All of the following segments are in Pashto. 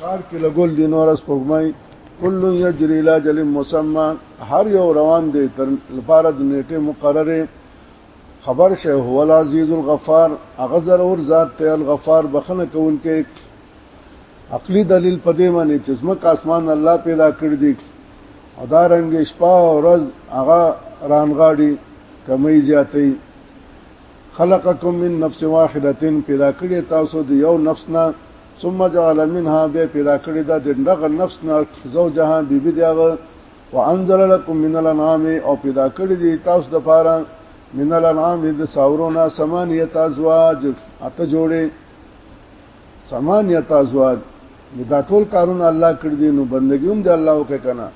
کار کې لګول دي نور اس پګمای کل یجری لا جل مسمى هر یو روان دی تر لپاره د نیټه مقرره خبر شه هو العزیز الغفار هغه ضرور ذات ته الغفار بخنه کوونکې عقلی دلیل پدې باندې چې زمک اسمان الله پیدا کړ دي او دا رنګ شپه او ورځ هغه رانغاړي کمی زیاتې خلقکم من نفس واحده پیدا کړی تاسو د یو نفس نه ثم جعل منها به پیدا کړی دا دغه نفس نه زوجها بیبي دغه وانزل لكم من الانعام او پیدا کړی دی تاسو د پاره من الانعام د ساورونا سمانیت ازواج اته جوړې سمانیت ازواج دا ټول کارونه الله کړی دی نو بندګی هم د الله وکړه کنه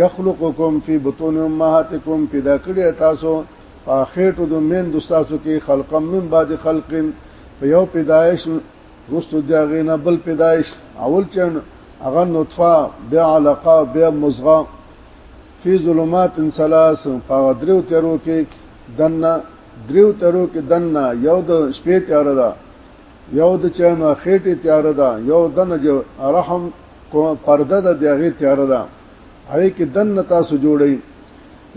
یخلقکم فی بطون امهاتکم پیدا کړی تاسو په خېټو د مین د تاسو کې خلقم من بعد خلقن په یو پیدایش وروسته د هغې نه بل پیدایش اول چې هغه نطفه بیا علقه بیا مزغه فی ظلمات ثلاث په دریو تیرو کې دنه دریو تیرو کې دنه یو د شپې تیار ده یو د چانو خېټه تیار ده یو دنه جو رحم کو پرده ده دغه تیار ده هغه کې دنه تاسو جوړی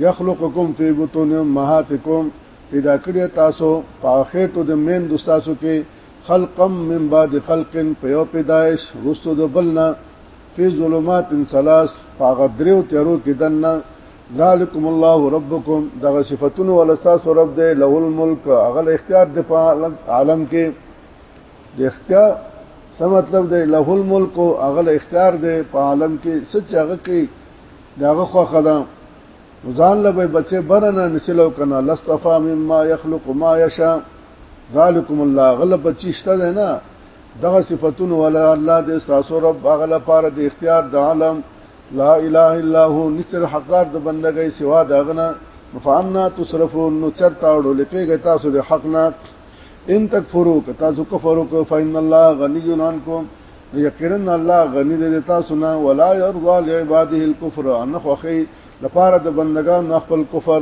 یخلقکم فی بطون امهاتکم پیدا کړی تاسو په خېټو د مین دوستاسو کې خلقم من بعد خلق په یو پیدایش رستو د بلنا فی ظلمات ثلاث پاغه دریو تیرو کې دنه ذالکم الله ربکم دغه صفاتونو ول اساس رب دی له الملک اغل اختیار د په عالم کې د اختیار څه مطلب دی له الملک اغل اختیار دی په عالم کې سچ هغه کې داغه خو خدا ځان له بچي برنه نسلو کنه لصفا مما يخلق ما يشاء ذالکم الله غلب چشته ده نه دغه صفاتونه ولا الله دې تاسو رب اغله پاره د اختیار د عالم لا اله الا هو نشر حقدار د بندګۍ سوا داغنه فانا تصرفون نو چرتا وړو لکه تاسو د حق نه ان تکفروا که تاسو کفر وکړو فإن الله غني عنكم یقینا الله غني دې تاسو نه ولا يرضى لعباده الكفر ان خوخي لپاره د بندگان خپل کفر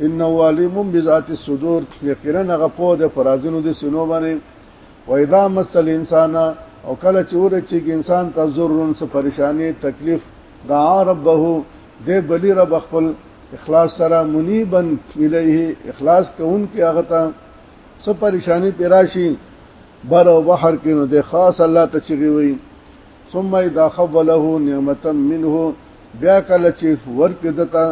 انه علیم بذات الصدور یقینا هغه په د فرازونو د سینو باندې و اذا مس الانسان او کله چې ورچې انسان ته ضرورن څه پریشانی تکلیف دعا ربه دې بلی رب خپل اخلاص سره منیبن الیه اخلاص کوون کې هغه ته څه پریشانی پیراشي بر او بحر کې نو د خاص الله ته چغي وي ثم اذا خوله نعمتا منه بیا کله چې ورکه دته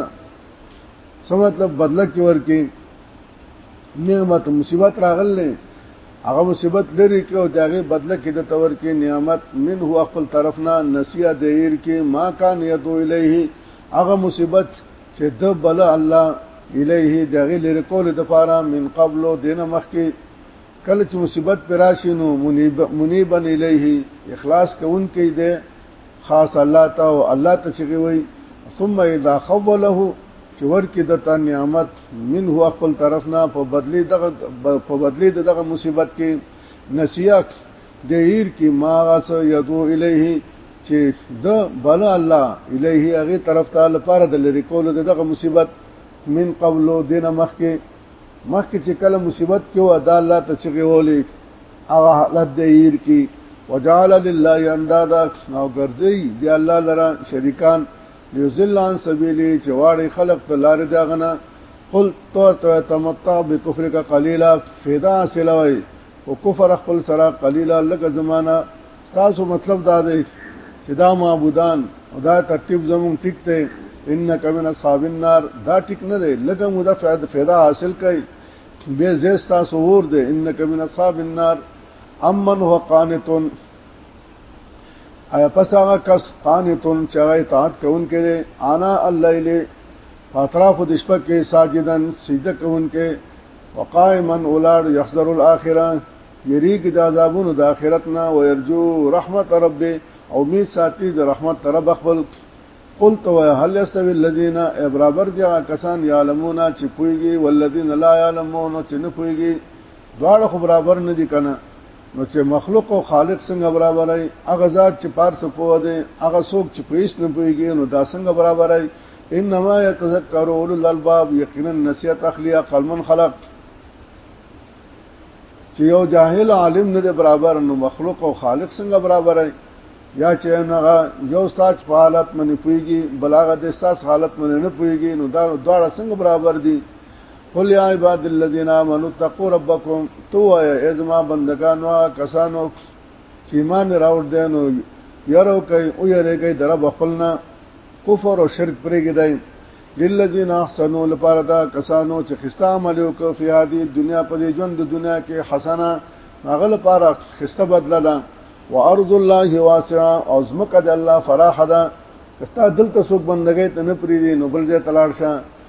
څه مطلب بدله کې ورکی نعمت مصیبت راغلې هغه مصیبت لري کې او داغه بدله کې د تور کې نعمت من هو خپل طرف نه نسیه دیر کې ما کان یتو الیه هغه مصیبت چې د بل الله الیه دغه لري کول د پاره من قبل دینه مخکې کله چې مصیبت پر راشي نو منیبن الیه اخلاص کوونکی دی خاص الله ته او الله ته چغي وي ثم اذا خوله چې ورکی د تا نعمت من هو خپل طرف نه په بدلی دغه په بدلی دغه مصیبت کې نسیاک د هیر کې ما غس یدو الیه چې د بل الله الیه هغه طرف ته لپاره د لری کول دغه مصیبت من قبل دینه مخکې مخکې چې کله مصیبت کې و دا الله ته چغې ولې هغه حالت د ایر کې وجعل لله اندادا نو ګرځي دی الله لرا شریکان ليذل عن سبيله چې واړي خلق ته لار دی غنه قل تو تمتع بكفرك قليلا فدا سلوي او کفر خپل سره قلیلا لګ زمانہ تاسو مطلب دا دی چې دا معبودان او دا ترتیب زمون ټیک ته انک من اصحاب النار دا ټیک نه دی لګ مو دا فائدہ فائدہ حاصل کړئ به زیست تاسو ور دی انک من اصحاب النار امن هو قانتون ایا پس هغه کس قانتون چې اطاعت کوونکې دی انا الليل اطراف د شپه کې ساجدن سجده کوونکې وقائما اولاد يحذر الاخره یری کی د عذابونو د اخرت نه او يرجو رحمت رب دې او می ساتي د رحمت رب خپل قلت و هل يستوي الذين برابر دي کسان يعلمون چې پويږي والذین لا يعلمون چې نه پويږي دواړه خو برابر نه دي کنه نو چې مخلوق او خالق څنګه برابر دی هغه ذات چې پارس پوه دی هغه څوک چې پېښ نه پويږي نو دا څنګه برابر دی انما يتذكر اولو الالباب یقینا نسیت اخلی عقل من خلق چې یو جاهل عالم نه برابر نو مخلوق او خالق څنګه برابر دی یا چې نه یو استاد په حالت باندې پويږي بلاغت استاد حالت باندې نه پويږي نو دا دواړه څنګه برابر دي قل یا عباد الذین آمنوا اتقوا ربکم تو ای ازما بندگانو کسانو چې ایمان راوړ دی نو یارو کوي او یاره کوي در بخلنا کفر او شرک پرېږي دی للذین احسنوا لپاره دا کسانو چې خستا عمل وکړ په هدي دنیا په دې ژوند د دنیا کې حسنه هغه لپاره خسته بدله ده وارض الله واسعه او زمکه د الله فراخه ده کستا دلته څوک بندګۍ ته نه پریدي نو بل ځای تلاړ شه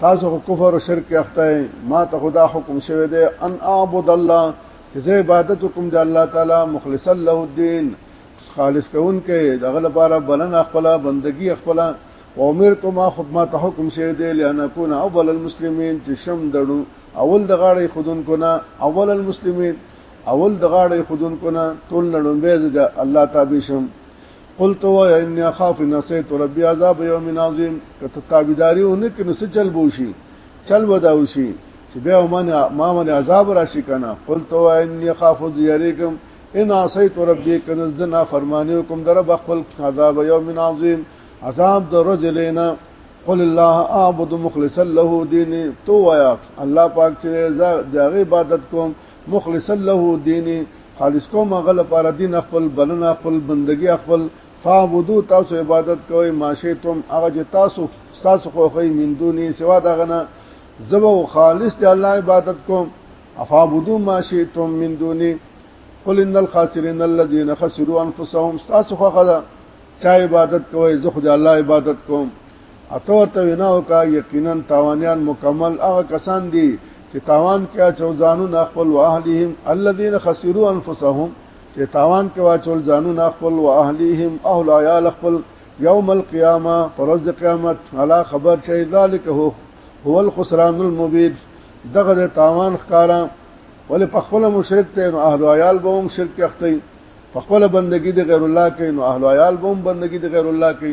تاسو خو کفر او شرک اخته ما ته خدا حکم شوه دی ان اعبد الله چې زه عبادت کوم د الله تعالی مخلصا له الدين خالص کون کې دغه لپاره بلن خپل بندگی خپل او امر ته ما خدمت حکم شوه دی لئن اكون اول المسلمين چې شم دړو اول د غاړې خودن کو نه اول المسلمين اول د غاړې خودن کو نه ټول نړم به د الله تابع شم قلت و ان اخاف نسيت ربي عذاب يوم عظيم کته تابعداري ونه کې نو چل بوشي چل ودا وشي چې بیا ما ما من عذاب راشي کنه قلت و ان اخاف ذيريكم ان عصيت ربي کنه زنا فرمانه کوم در بخل عذاب يوم عظيم عذاب د رجل نه قل الله اعبد مخلصا له ديني تو ويا الله پاک چې زه د عبادت کوم مخلصا له دین خالص کوم هغه لپاره دین خپل بلنه خپل بندگی خپل فعبدو تاسو عبادت کوئ ماشیتم هغه چې تاسو تاسو خوخی من دونی سوا دغه نه زبو خالص دی الله عبادت کوم افعبدو ماشیتم من دونی قل ان الخاسرین الذين خسروا انفسهم تاسو خوخه چا عبادت کوئ زه خدای الله عبادت کوم اته ورته وینا وکړه یقینا تاوانیان مکمل هغه کسان دي چې تاوان کې اچول ځانونه خپل او اهلیهم الذين خسروا انفسهم چې تاوان کې واچول ځانونه خپل او اهلیهم اهل عیال خپل یوم القیامه پرز قیامت علا خبر شي ذالک هو هو الخسران المبین دغه د تاوان ښکارا ولې په خپل مشرک ته نو اهل عیال به هم شرک اخته په خپل بندگی د غیر الله کې نو اهل عیال به هم بندگی د غیر الله کې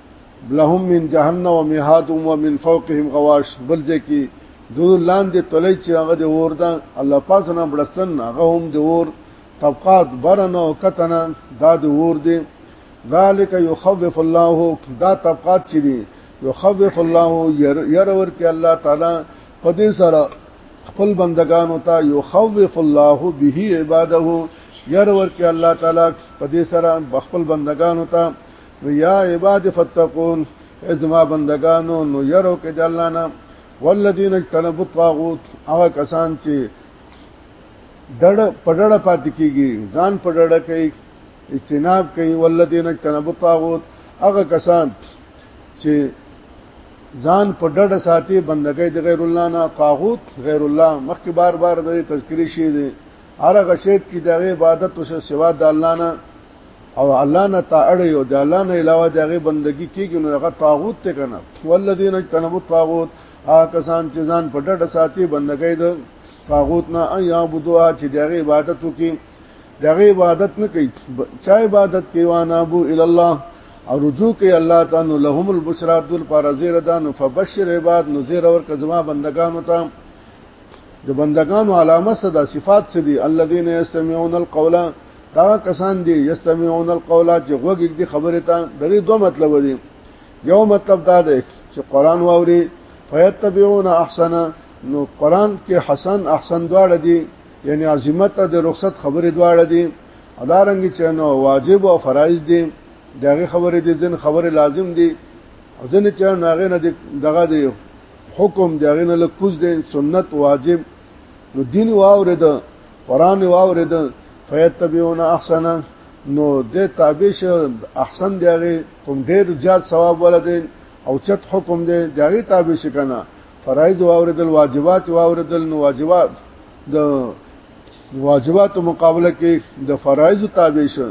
لهم من جهنم ومهاد ومن فوقهم غواش بل ځکه دو لاندې تلې چې هغه د اور دا الله پاس نه بلستن هغه هم د اور طبقات برن او کتن دا د اور دي ذالک یخوف الله دا طبقات چې دي یخوف الله ير ور کې الله تعالی په دې سره خپل بندگانو ته یخوف الله به عباده ير ور کې الله تعالی په دې سره خپل بندگانو ته نو یا عباد فتقون ازما بندگانو نو یرو کې د الله نه والذین اجتنبوا الطاغوت هغه کسان چې دړ پډړه پات کیږي ځان پډړه کوي اجتناب کوي والذین اجتنبوا الطاغوت هغه کسان چې ځان په ډډه ساتي بندګۍ د غیر الله نه طاغوت غیر الله مخکې بار بار د تذکری شي دي هر غشیت کی د عبادت او سوا د الله نه او الله نه تاړي او د الله نه علاوه د هغه بندگی کیږي نو هغه طاغوت ته کنه ولذین اجتنبوا الطاغوت هغه کسان چې ځان په ډډه ساتي بندګۍ د طاغوت نه ایا بدوا چې د هغه عبادت وکي د هغه عبادت نه کوي چا عبادت کوي وانا بو ال الله او رجوع کوي الله تعالی لهم البشرات ذل پارزیر دان فبشر عباد نذیر اور کزما بندگانو ته د بندگانو علامه صدا صفات سدي الذين يستمعون القول دا کسان دي یستمعون القول چې غوږی دي خبره ته درې دوه مطلب دي یو مطلب دا دی چې قران واوري فیتبعون احسن نو قران کې حسن احسن دواړه دي یعنی عظمت د رخصت خبره دواړه دي ادارنګ چې نو واجب او فرایض دي دغه خبره دي ځین خبره لازم دي ځین چې ناغه نه دغه دي حکم دغه نه لکوز دي سنت واجب نو دین واورید قران واورید فیتبعون احسن نو د تابع شه احسن دیغه کوم ډیر زیات ثواب ولدین او چت حکم دی دیغه تابع شه کنه فرایض واوردل واجبات واوردل نو واجبات د واجبات مقابله کې د فرایض تابع شه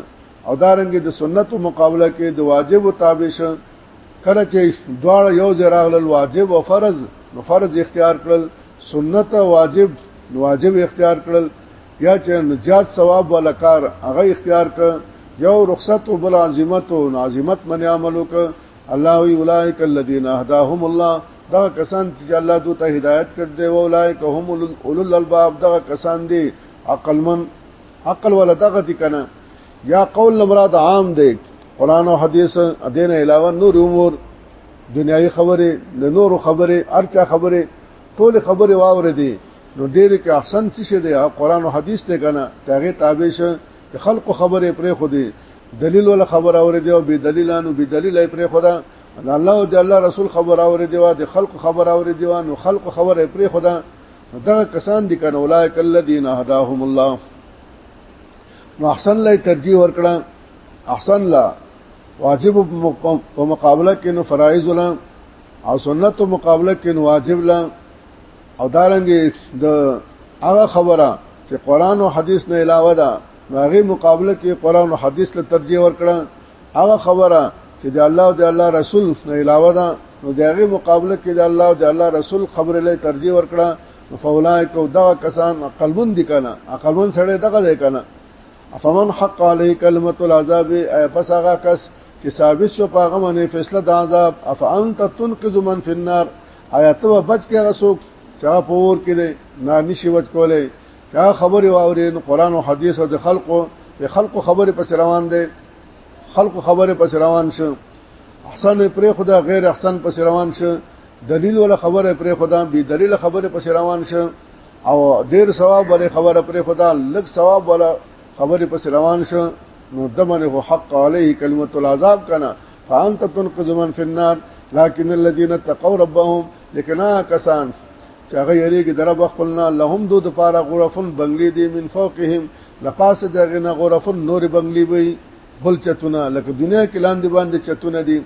او دارنګ د سنت مقابله کې د واجب تابع شه کله چې دواړه یو ځای راغلل واجب او فرض نو فرض اختیار کړل سنت او واجب نو واجب اختیار کړل یا چې نجات ثواب ولا کار هغه اختیار کړ یو رخصت او بل عظمت او عظمت من عمل وک الله وی اولائک الذین هداهم الله دا کسان چې الله دوی ته هدایت کړ دی او اولائک هم اولل الباب دا کسان دي عقل من عقل ولا دغه دي کنه یا قول مراد عام دی قران او حدیث دین علاوه نور امور دنیوي خبره د نور خبره ارچا خبره ټول خبره واور دي نو ډېر کې احسن څه شه دی قران او حدیث ته کنه تاغه تابع شه خلق خبره پرې خو دی دلیل ولا خبر اور دی او بی دلیلانو بی دلیل پرې خو دا الله او د الله رسول خبر اور دی او د خلق خبر اور دی او خلق خبره پرې خو دا دا کسان دي کنه اولایک الذین هداهم الله نو احسن له ترجیح ورکړه احسن لا واجب په مقابله کې نو فرایض ولا او سنت په مقابله کې نو واجب لا او دارنګ د هغه خبره چې قران او حدیث نه علاوه ده هغه مقابله کې قران او حدیث له ترجیح ورکړه هغه خبره چې د الله او د الله رسول نه علاوه ده نو دغه مقابله کې د الله او د الله رسول خبره له ترجیح ورکړه فولائک او دغه کسان عقلمن دي کنه عقلمن سره دغه دی کنه افمن حق علی کلمه العذاب ای پس هغه کس چې ثابت شو پاغه باندې فیصله د عذاب اف انت تنقذ من فی النار آیا ته بچ کې هغه څوک چا پور کې نه نه نشي وځ کولای چا خبرې واوري نو قران او حدیث او د خلقو په خلقو خبرې پس روان دي خلقو خبرې پس روان شو احسن پرې خدا غیر احسن پس روان شو دلیل ولا خبره پر خدا به دلیل خبره پس روان شه او ډیر ثواب ولا خبره پر خدا لږ ثواب ولا خبره پس روان شه نو دمنه حق علیه کلمه العذاب کنا فانت تنقذ من فی النار لكن الذين اتقوا ربهم لكنا کسان چې هغه یریږي در بخلنا لهم دو د پاره غرفن بنگلي دي من فوقهم لپاس دغه نه غرفن نور بنگلي وي بل چتونه لکه دنیا کې لاندې باندې چتونه دي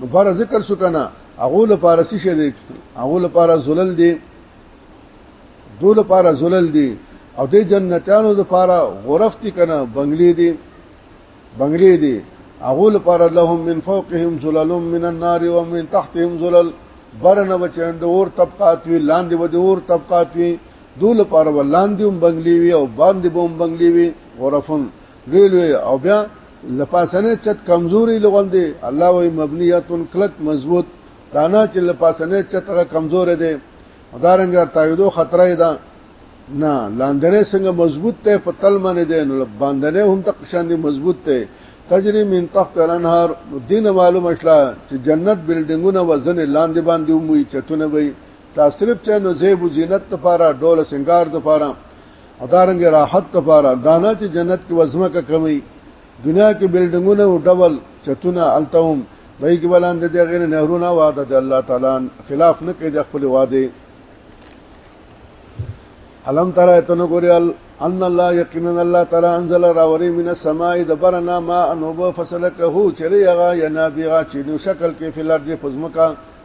نو پر ذکر شو کنه هغه لپاره څه شي دی هغه لپاره زلل دی دو لپاره زلل دی او د جنتانو لپاره غرفت کنه بنگلې دی بنگلې دی هغه لپاره لهم من فوقهم زلل من النار ومن تحتهم زلل برنه بچند اور طبقات وی لاندې و د اور طبقات وی دو لپاره ولاندې هم بنگلې وی او باندې به هم بنگلې وی غرفن ریلوی او بیا لپاسنه چت کمزوري لغوندي الله وي مبنيتن کلک مضبوط دانا چې لپاسنه چت هغه کمزور دي مدارنګ تایدو خطر ده نه لاندنه څنګه مضبوط ته په تل باندې ده نو باندنه هم تک شان دي مضبوط ته تجري من تحت الانهار دین معلوم اشلا چې جنت بلډینګونه وزن لاندې باندې وموي چتونه وي تاسو صرف چې نو زیب زینت لپاره ډول سنگار لپاره او دارنګ راحت لپاره دانا چې جنت کې وزمه کا کمی دنیا کې بلډنګونه او ډبل چتونه التهم وای کې بلاند دي غیر نهرونه وعده د الله تعالی خلاف نه کوي د خپل وعده علم ترى تنغوري ان الله یقینا الله تعالی انزل راوري من السماء دبرنا ما انوب فسلكه چريغا ينابيغا چې نو شکل کې فلر دي فزمکا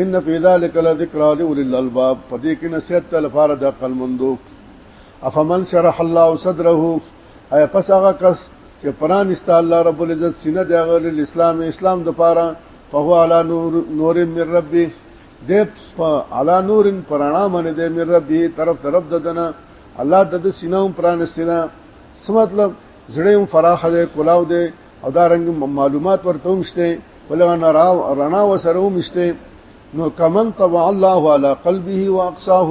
ان فی ذلک لذکر لاولی الالباب پدې کې نصیحت ته لپاره د عقل مندو افمن شرح الله صدره اي پس هغه کس چې پران است الله رب العزت سینه د غل اسلام اسلام د پاره فهو علی نور نور من ربی د علی نور پرانا باندې د من ربی طرف طرف ددنه الله د سینه پران استنا څه مطلب زړه فراخ ده کلاو ده او دا رنګ معلومات ورته مشته ولغه نراو رڼا وسره مشته نو کمن طبع الله على قلبه واقصاه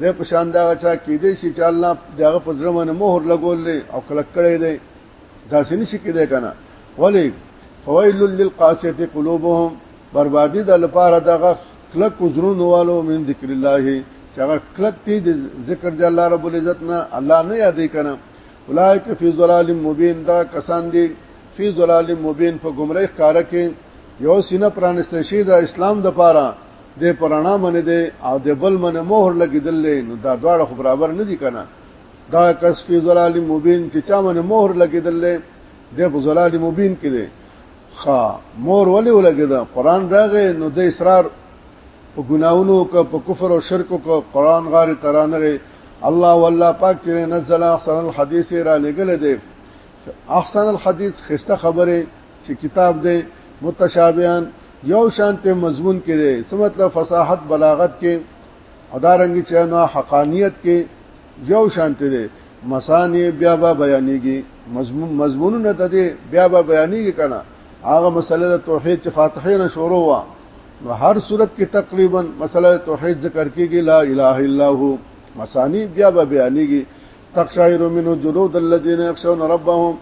د پشان دا چا کې دې شي چې الله دغه په زړه باندې مهر لګولې او کلک کړې دې دا څه نشي کېدې کنه ولی فويل للقاسيه قلوبهم بربادي د لپاره دغه کلک زرون والو من ذکر الله چې هغه کلک دې ذکر د الله رب العزت نه الله نه یادې کنه اولائک فی ظلال مبین دا کسان دي فی ظلال مبین په گمراه کار کې یو سینه پرانستل شي د اسلام د پاره د پرانا منه دي او د بل منه مهر لګیدل نو دا دواړه خو برابر نه دي کنه دا کس فی ظلال مبین چې چا منه مهر لګیدل د په ظلال مبین کې دي خا مور ولې ولګیدا قران راغې نو د اسرار په ګناونو او په کفر او شرک او قران غاری ترانه الله والله پاک چې نزل احسن الحديث را لګل دی احسن الحديث خسته خبره چې کتاب دی متشابهان یو شان په مضمون کې دی څه مطلب فصاحت بلاغت کې ادارنګ چې نو حقانیت کې یو شان ته دی مسانی بیا با بیانېږي مضمون مضمونونه ته دی بیا با بیانېږي کنه هغه مسله د توحید چې فاتحه نه شروع وا نو هر صورت کې تقریبا مسله توحید ذکر کیږي لا اله الا هو مسانی بیا به بیانېږي تقشعر من جلود الذين يخشون ربهم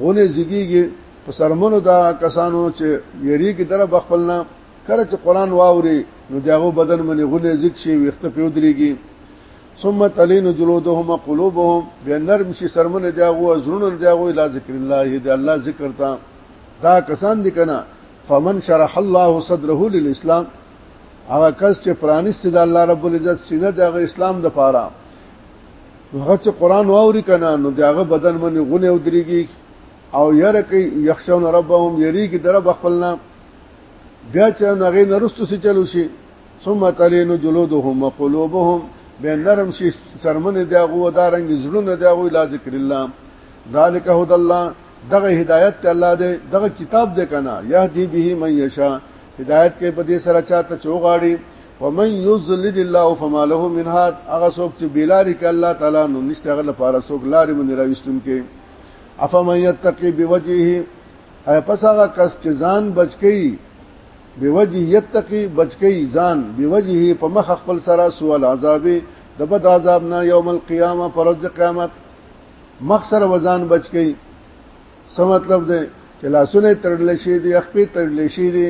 غونه زیږي په سرمنو دا کسانو چې یری کې در بخپلنا کله چې قران واوري نو داغو بدن باندې غونه زیږ شي وخت په ودرېږي ثم تلين جلودهم قلوبهم بنرم شي سرمنه داغو زړونو داغو الا ذکر الله دې الله ذکر تا دا کسان دي کنه فمن شرح الله صدره للاسلام هغه کس چې پرانیست د الله رب العزت سینه د اسلام د پاره هغه چې قران واوري کنه نو دغه بدن باندې غونه ودرېږي او یره کوي یخشون ربهم یریږي در بخلنا بیا چې هغه نرستو سي چلو شي ثم تلين جلودهم وقلوبهم بین نرم شي سرمنه دغه ودارنګ زړونه دغه لا ذکر الله ذالک هدى الله دغه هدایت ته الله دې دغه کتاب دې کنه يهدي به من يشا هدایت کې په دې سره چاته چوغاړي ومن يذلل الله فما له من هاد هغه څوک چې بلاری ک الله تعالی نو نشته هغه لپاره څوک لارې مونږ راوستون کې افمن يتقي بوجهه اي پس هغه کس چې ځان بچکی بوجه يتقي بچکی ځان بوجهه په مخ خپل سره سوال عذاب د بد عذاب نه يوم القيامه پرځ قیامت مخ سره وزن بچ کی څه مطلب دی چې لاسونه تړل شي دي خپې تړل شي دي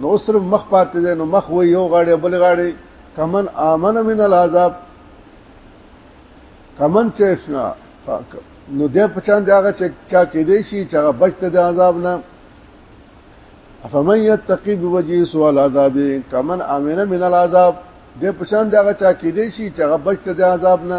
نو صرف مخ پاتې دی نو مخ وي یو غاړي بل غاړي کمن امن من العذاب کمن چې نو د پچان داغه چې چا کې دی شي چې هغه بچته د عذاب نه افمن یتقی بوجه سو العذاب کمن امن من العذاب د پچان داغه چا کې دی شي چې هغه بچته د عذاب نه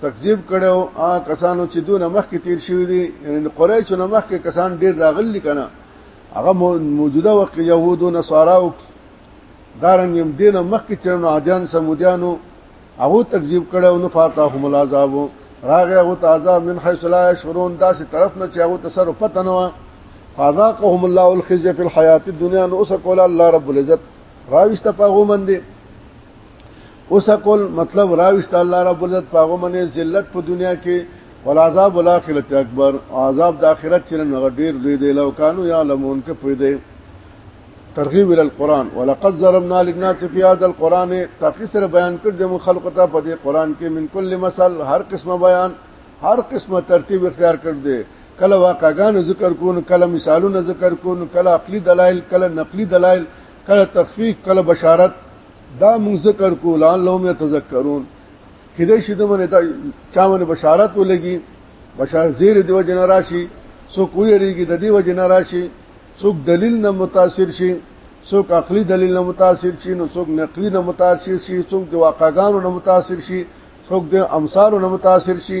تکذیب کړو آ کسانو چې دون مخ کې تیر شوی دي یعنی قریش نو مخ کې کسان ډیر راغلي کنه هغه موجوده وخت يهودو نصاراو دارنګ هم دینه مخ کې چرنو عادیان سمودیانو هغه تکذیب کړو نو فاتهم العذاب راغه او تعذاب من حيث لا يشعرون داسې طرف نه چې هغه تصرف پته نه و فذاقهم الله الخزي في الحياه الدنيا نو اوس کول الله رب العزت راويست پاغو مندي اوس کول مطلب راويست الله رب عزت پاغه منه ذلت په دنیا کې ولعذاب الاخرت اکبر عذاب د اخرت چې نو ډیر لوی دی لو کانو یعلمون کې پوی دی ترغیب ال القران ولقد ضربنا للناس في هذا القران تاکي سره بیان کړ د خلق ته په دې قران کې من کل مثل هر قسمه بیان هر قسمه ترتیب اختیار کړ دې کله واقعګان ذکر کون کله مثالونه ذکر کون کله عقلي دلایل کله نقلي دلایل کله تخفیف کله بشارت دا موږ ذکر کو لعل لهم يتذكرون کله چې دمنه دا چا باندې بشارت ولګي بشار زیر دیو جن راشي سو کوی ریږي د دیو جن راشي سو دلیل نه متاثر شي سو عقلی دلیل نه متاثر شي نو سو نقلی نه متاثر شي سو د واقعګانو نه متاثر شي سو د امثالو نه متاثر شي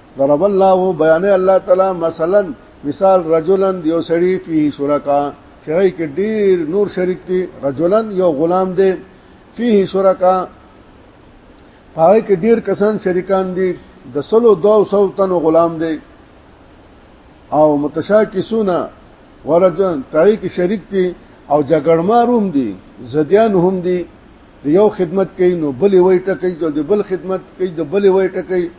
ضرب الله بیان الله تعالی مثلا مثال رجلن یو سړی فيه شرکا چای کې ډیر نور شریک دي رجلن یو غلام دی فيه شرکا پای کې ډیر کسان شریکان دي د سلو دو سو تن غلام دی او متشاکسونه ورجن پای کې شریک دي او جګړمار هم دي زديان هم دي یو خدمت کوي نو بلې وای ټکې د بل خدمت کوي د بلې وای ټکې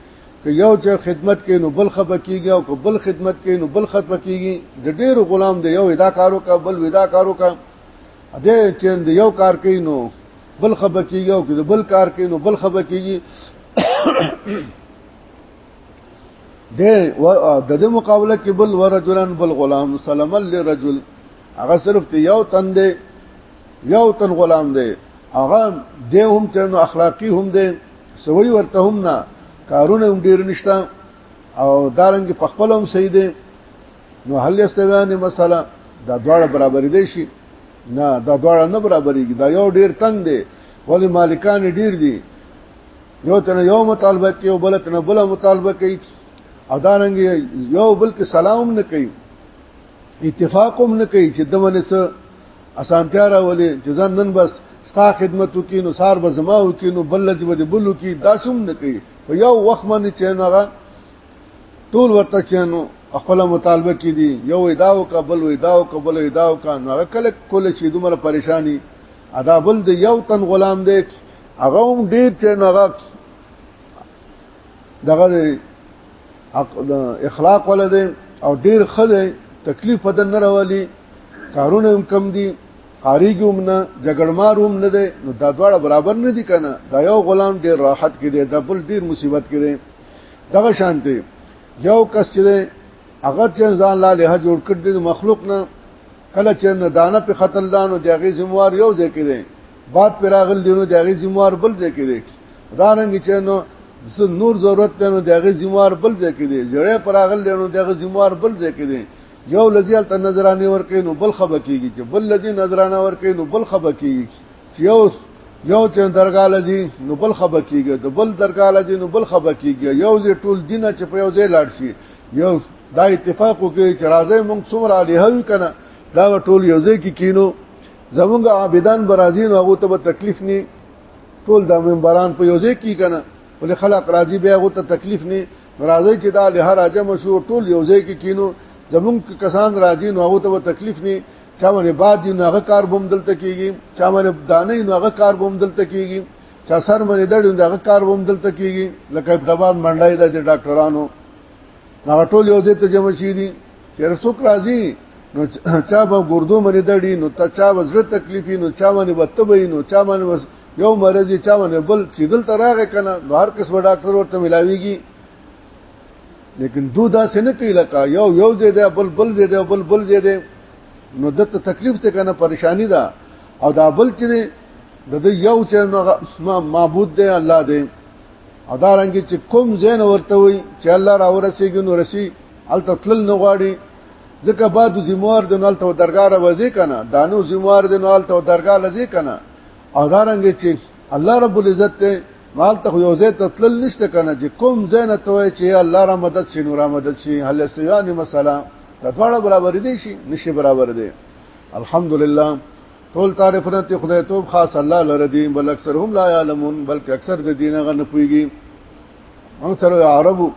که یو چې خدمت کوي نو بل خپه کیږي او که بل خدمت کوي نو بل خپه کیږي د ډیرو غلام دی یو ادا کارو کا بل ودا کارو کا دې چې د یو کار کوي نو بل خپه کیږي او که د بل کار کوي نو بل خپه کیږي د د دې مقابله کې بل ورجلن بل غلام سلام للرجل هغه صرف ته یو تن دی یو تن غلام دی هغه د هم چې اخلاقی هم دی سوي ورته هم نه کارونه هم ډیر نشته او دارنګ په خپل هم صحیح دي نو هل استویان مسله دا دواړه برابر دي شي نه دا دواړه نه برابرېږي دا یو ډیر تنگ دی ولی مالکان ډیر دي یو تن یو مطالبه کوي بل تن بل مطالبه کوي او دارنګ یو بل کې سلام نه کوي اتفاق هم نه کوي چې دمنه سره اسانتیا راولي چې ځان نن بس ستا خدمت وکي نو سار به زما وکي نو بل لج به بلو کی داسوم نه کوي په یو وخت باندې چې نه ټول ورته چینو خپل مطالبه کې دي یو اداو کا بل اداو کا بل اداو کا نو کله کول شي دومره پریشانی ادا بل د یو تن غلام دی هغه هم ډیر چې نه دغه د اخلاق ولده او ډیر خله تکلیف پدن نه راولي کارونه هم کم دي قاریګ هم نه جګړمار هم نه دی نو دا دواړه برابر نه دي کنه دا یو غلام ډیر راحت کې دی دا بل ډیر مصیبت کې دی دغه شانته یو کس چې هغه چې ځان لا له جوړ کړ دي مخلوق نه کله چې نه دانه په خطر دانو دی هغه زموار یو ځکه دی باد پر اغل دینو د هغه زموار بل ځای کې دی دا رنګ چې نو نور ضرورت دی نو د هغه زموار بل ځای کې دی جړې پر اغل دینو د هغه زموار بل ځای کې دی یو لذیل ته نظرانه ورکې نو بل خبر کیږي چې بل لذي نظرانه ورکې نو بل خبر کیږي چې یو یو چې درګه لذي نو بل خبر کیږي د بل درګه لذي نو بل خبر کیږي یو ځې ټول دینه چې په یو ځای لاړ شي یو دا اتفاق وکړي چې راځي موږ څومره اړ هوي کنه دا ټول یو ځای کې کینو زمونږ عابدان برازین هغه ته تکلیف نه ټول د منبران په یوځای کې کنه ولې خلق راځي بیا هغه ته تکلیف نه راځي چې دا له هر اجم شو ټول یوځای کې کینو زمونږ کسان راځي نو هغه ته تکلیف نه چا باندې باد دی نو هغه کار بوم دلته کیږي چا باندې دانه نو هغه کار بوم دلته کیږي چا سر باندې دړ نو هغه کار بوم دلته کیږي لکه په ډبان منډای د ډاکټرانو هغه ټول یو ځای ته جمع شي دي چې رسوک راځي نو چا به ګردو باندې دړي نو تا چا وزره تکلیفي نو چا باندې وتبې نو چا باندې وس یو مرض چا باندې بل چې دل تراغه کنه نو هر قسم ډاکټر ورته ملاويږي لیکن دو دا سه نه کوي لکه یو یو زیاده بل بل زیاده بل بل زیاده نو دته تکلیف ته کنه پریشانی ده او دا بل چې د یو چې نو معبود دی الله دی او دا رنګ چې کوم زین ورته وي چې الله را ورسیږي نو رسی الته تل نه غواړي ځکه بعد زموار د نالته او درګه را وځي کنه دانو زموار د نالته او درګه لځي کنه او دا رنګ چې الله رب العزت ته مال ته یو ځای ته تل نشته کنه چې کوم زین ته وي چې الله را مدد شي نو را مدد شي هل استیان مثلا دا ټول برابر دي شي نشي برابر دي الحمدلله ټول تعریفونه ته خدای توب خاص الله لره دي بل اکثر هم لا علمون بلکې اکثر د دینه غ نه پويږي موږ سره عربو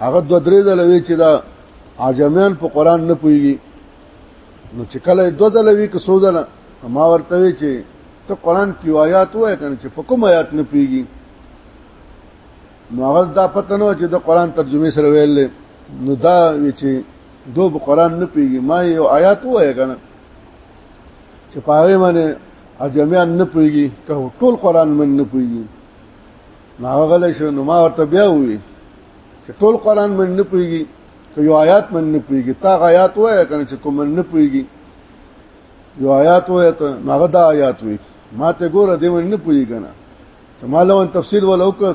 هغه دو درې دلوي چې دا عجمیان په قران نه پويږي نو چې کله دو دلوي که سوزنه ما ورته وی چې ته قران کې آیات وای کنه چې په کوم آیات نه پويږي نو هغه دا پته نه چې د قران ترجمه سره ویل نو دا وی چې دو په قران نه پويږي ما یو آیات وای کنه چې پاره باندې اجمیان نه پويږي که ټول قران من نه پويږي نو هغه له شنو ما ورته بیا وی چې ټول قران من نه پويږي که یو آیات من نه پويږي تا آیات وای کنه چې کوم من نه پويږي یو آیات وای ته هغه دا آیات وی ما ته ګوره دې من نه پويږي کنه چې مالو تفسیر ولوکه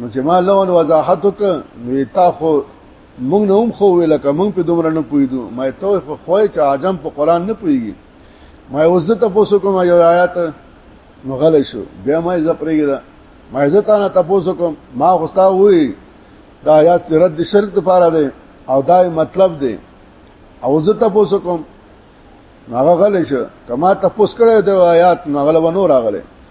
نو چې ما لون وضاحت وک نو تا خو مونږ نه هم خو ویل ک مونږ په دومره نه پویدو ما ته خو خو چې عجم په قران نه پویږي ما اوس ته پوسو کوم یو آیات نو غل شو بیا ما یې زپریږي دا ما یې ته نه تاسو کوم ما خوستا وی دا آیات رد شرک لپاره دی او دا مطلب دی او زه تاسو کوم هغه غل شو کما تاسو کړه د آیات نو غل ونور غل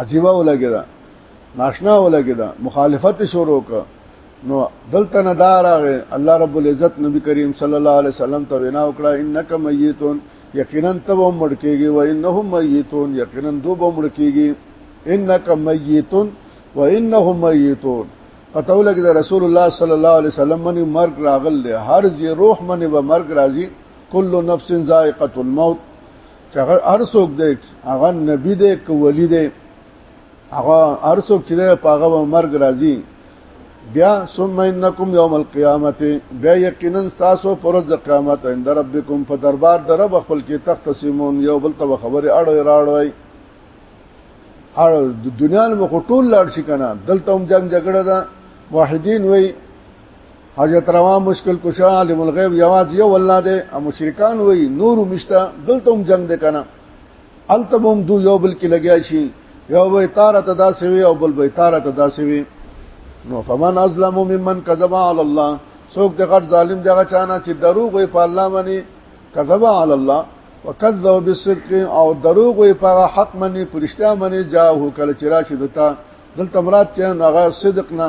عجیبه ولګی دا ناشنا ولګی دا مخالفت شروع ک نو دلته نه دارغ الله رب العزت نبی کریم صلی الله علیه وسلم ته وینا وکړه انک میتون یقینا ته هم مړ کیږي و انهم میتون یقینا دو به مړ کیږي انک میتون و انهم میتون پته ولګی دا رسول الله صلی الله علیه وسلم منی مرګ راغل دی هر زی روح منی به مرګ راځي کل نفس ذائقه الموت چې هغه ارسوک دی هغه نبی دی که ولی دی هغه ارسوک چې په هغه مرګ راځي بیا ثم انکم یوم القیامت بیا یقینا تاسو پر د قیامت اند ربکم په دربار در رب خپل کې تخت سیمون یو بل ته خبره اړه راړوي هر د دنیا له ټول لاړ شي کنه دلته هم جنگ جګړه ده واحدین وای حضرت روا مشکل کشا عالم الغیب یواز یو الله دې او مشرکان وای نور مشتا دلته هم جنگ دې کنه التبم دو یو بل کې لګیا شي یو به تار ته داسې وي او بل به تار ته داسې وي نو فمن ازلم ممن كذب على الله څوک د غټ ظالم دغه چانه چې دروغ وي په الله باندې كذب على الله وکذب بالصدق او دروغ وي په حق باندې پرشتیا باندې جاءه کله چې راشي دتا دلته مراد چې هغه صدق نه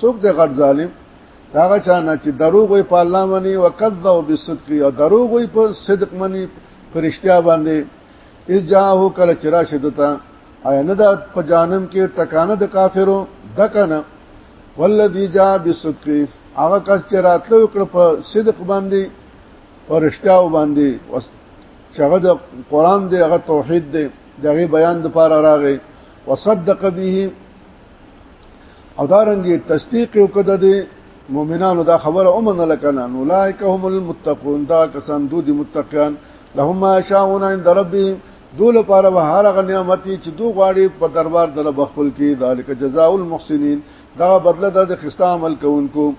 څوک د غټ ظالم هغه چا نه چې دروغ وي په الله باندې وکذب بالصدق او دروغ وي په صدق باندې فرشتیا باندې اس جاءه کله چې راشه دتا آیا نه دا په جانم کې ټکانه د کافرو دکنه والذي جاء بالصدق هغه کس چې راتلو وکړ په صدق باندې فرشتیاو باندې چې هغه د قران دی هغه توحید دی دغه بیان د پاره راغی وصدق به او دا رنګي تصدیق یو کده دي مؤمنانو دا خبره اومن لکنه نو لایک هم المتقون دا کسان دو دي متقین لهم ما شاءون عند ربهم دول لپاره به هر هغه نعمت چې دو غواړي په دربار در بخل کې ذالک جزاء المحسنین دا بدله د خستا عمل کوونکو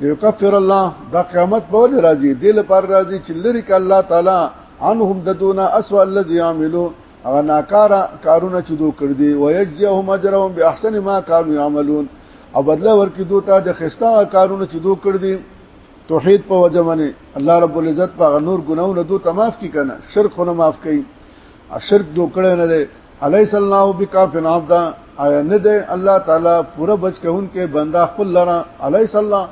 یکفر الله دا قیامت به راځي دل پر راځي چې لری ک الله تعالی عنهم ددونا اسوا الذي عملوا هغه ناکاره کارونه چې دوی کړ دي ويجزيهم اجرهم باحسن ما كانوا يعملون او بدله ورکې دوی ته د خستا کارونه چې دوی کړ دي توحید په وجه باندې الله رب العزت په نور ګناونه دوی تماف کی کنه شرک نه معاف کړي شرک دوی کړ نه دي الیس الله بکافن عبدا آیا نه ده الله تعالی پورا بچ کون کې بندا خپل لرا الیس الله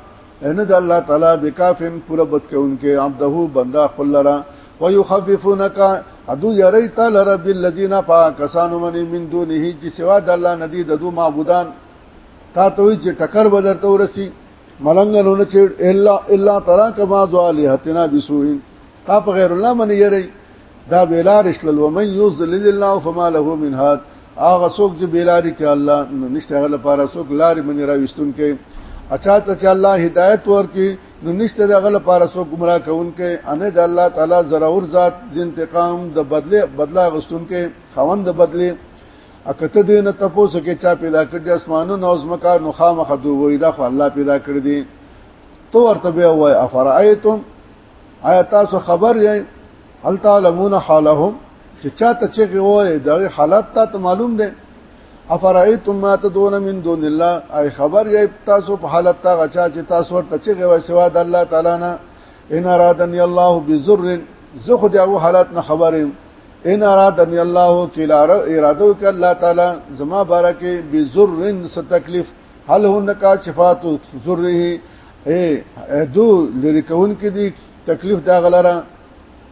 ان د الله تعالی بکافن پورا بد کونکي عبده بندا خپل لرا ويخففونك ادو يري تعالی رب الذين فاكسانو من من دونه چې سوا د الله ندي د دو معبودان تا ته وي چې ټکر بدرته ورسي ملنګلونه چې الا الا ترا کما ذالهتنا بسوء تا په غیر الله من يري دا بلار اسلل ومن یذلل الله فما له من هاد هغه څوک چې بلار کې الله نشته هغه لپاره څوک لار منی راوستون کې اچھا ته چې الله هدایت ورکي نو نشته د غل پاره سو گمراه کون کې ان د الله تعالی ضرور ذات د انتقام د بدله بدلا غستون کې خوند د بدله اکته دې نه تاسو کې چا پیدا کړ د اسمانو نو زمکا نو خامخ دوی دا خو الله پیدا کړ دي تو ورته به وای افرایتم آیا تاسو خبر یې هل تعلمون حالهم چې چاته چې وای دا حالت ته معلوم دی افرایتم ما تدون من دون الله آی خبر یې تاسو په حالت ته غچا چې تاسو ورته چې وای سوا د الله تعالی نه ان ارادنی الله بذر زه خو دغه حالت نه خبرم ان ارادنی الله کلا اراده وک الله تعالی زما بارکه بذر ست تکلیف هل هناك شفاعت ذره اے دو لری کون کې دي تکلیف دا غلره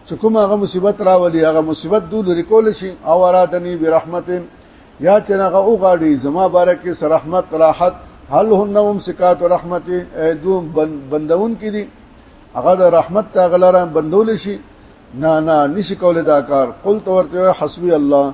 چې کوم هغه مصیبت راولي هغه مصیبت دو لری کول شي او ارادنی برحمت یا چې هغه او غاړي زما بارکه سر رحمت راحت هل هن ممسکات رحمت اے دو بندون کې دي هغه د رحمت تا غلره بندول شي نه نه نشي کولای دا کار قلت ورته حسبي الله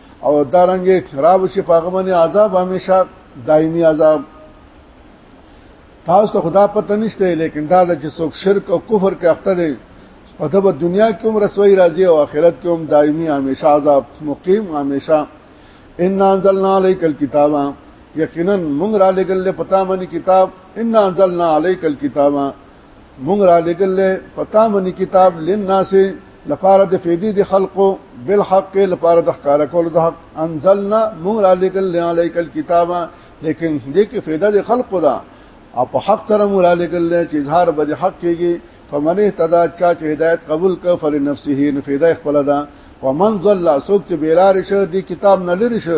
او دارنګ خراب شي په غمنه عذاب همیشه دایمي عذاب تاسو ته خدا پته نشته لیکن دا چې څوک شرک او کفر کې اخته دي په دغه دنیا کې هم رسوي راځي او آخرت کې هم دایمي همیشه عذاب مقیم همیشه ان انزلنا عليك الكتاب یقینا موږ را لګل پتا باندې کتاب ان انزلنا عليك الكتاب مونږ را لګل پتا منی کتاب لناس لپاره د فیدی د خلقو بالحق لپاره د ښکار کول د حق انزلنا مونږ را لګل علیک الكتاب لیکن دې کې فیدا د خلقو دا او په حق سره مونږ را لګل چې اظهار به د حق کېږي فمن اهتدى چا چې هدایت قبول ک فل نفسه نفیدا خپل دا ومن ضل سوک چې بیلار شه دی کتاب نه لری شه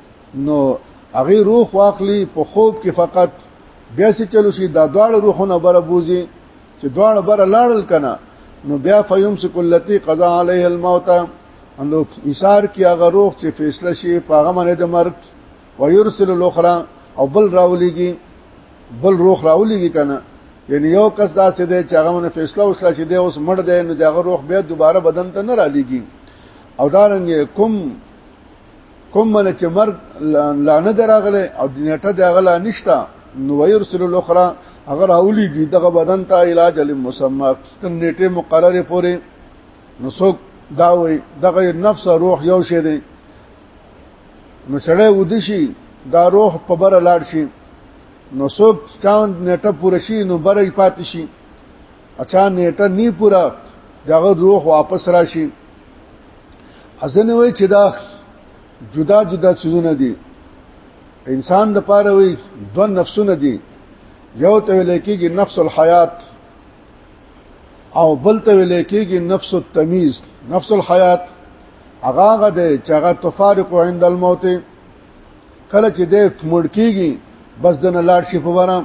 نو هغه روح واخلي په خوب کې فقط بیا سي چلو شي دا دواړه روحونه بره بوزي چې دواړه بره لاړل کنه نو بیا فیوم سکلتی قضا علیه الموت انو ایثار کی هغه روح چې فیصله شي په هغه باندې د مرګ ويرسل الاخرى او بل راولېږي بل روح راولېږي کنه یعنی یو کس داسې دی چې هغه باندې فیصله وشله چې دی اوس مړ دی نو دغه روح بیا دوباره بدن ته نه را لېږي او دارنګ کوم کوم من چې مرګ لا نه دراغله او دنیټه د غلا نشتا نو ويرسل الاخرى اگر اولیږي دغه بدن ته علاج المسمى تر نیټه مقرره پورې نو څوک دا وي دغه نفس روح یو شی دی نو سړی ودشي دا روح په بر لاړ شي نو څوک چاوند نیټه پوره شي نو برې پاتې شي اچھا نیټه نی پورا دغه روح واپس راشي ازنه وای چې دا جدا جدا څونه دي انسان د پاره وي دوه نفسونه دي یو ته لیکيږي نفس الحیات او بل ته لیکيږي نفس التمیز نفس الحیات هغه هغه د چاغه تفارق عند الموت کله چې د مړ کیږي بس د نه لاړ شي په ورا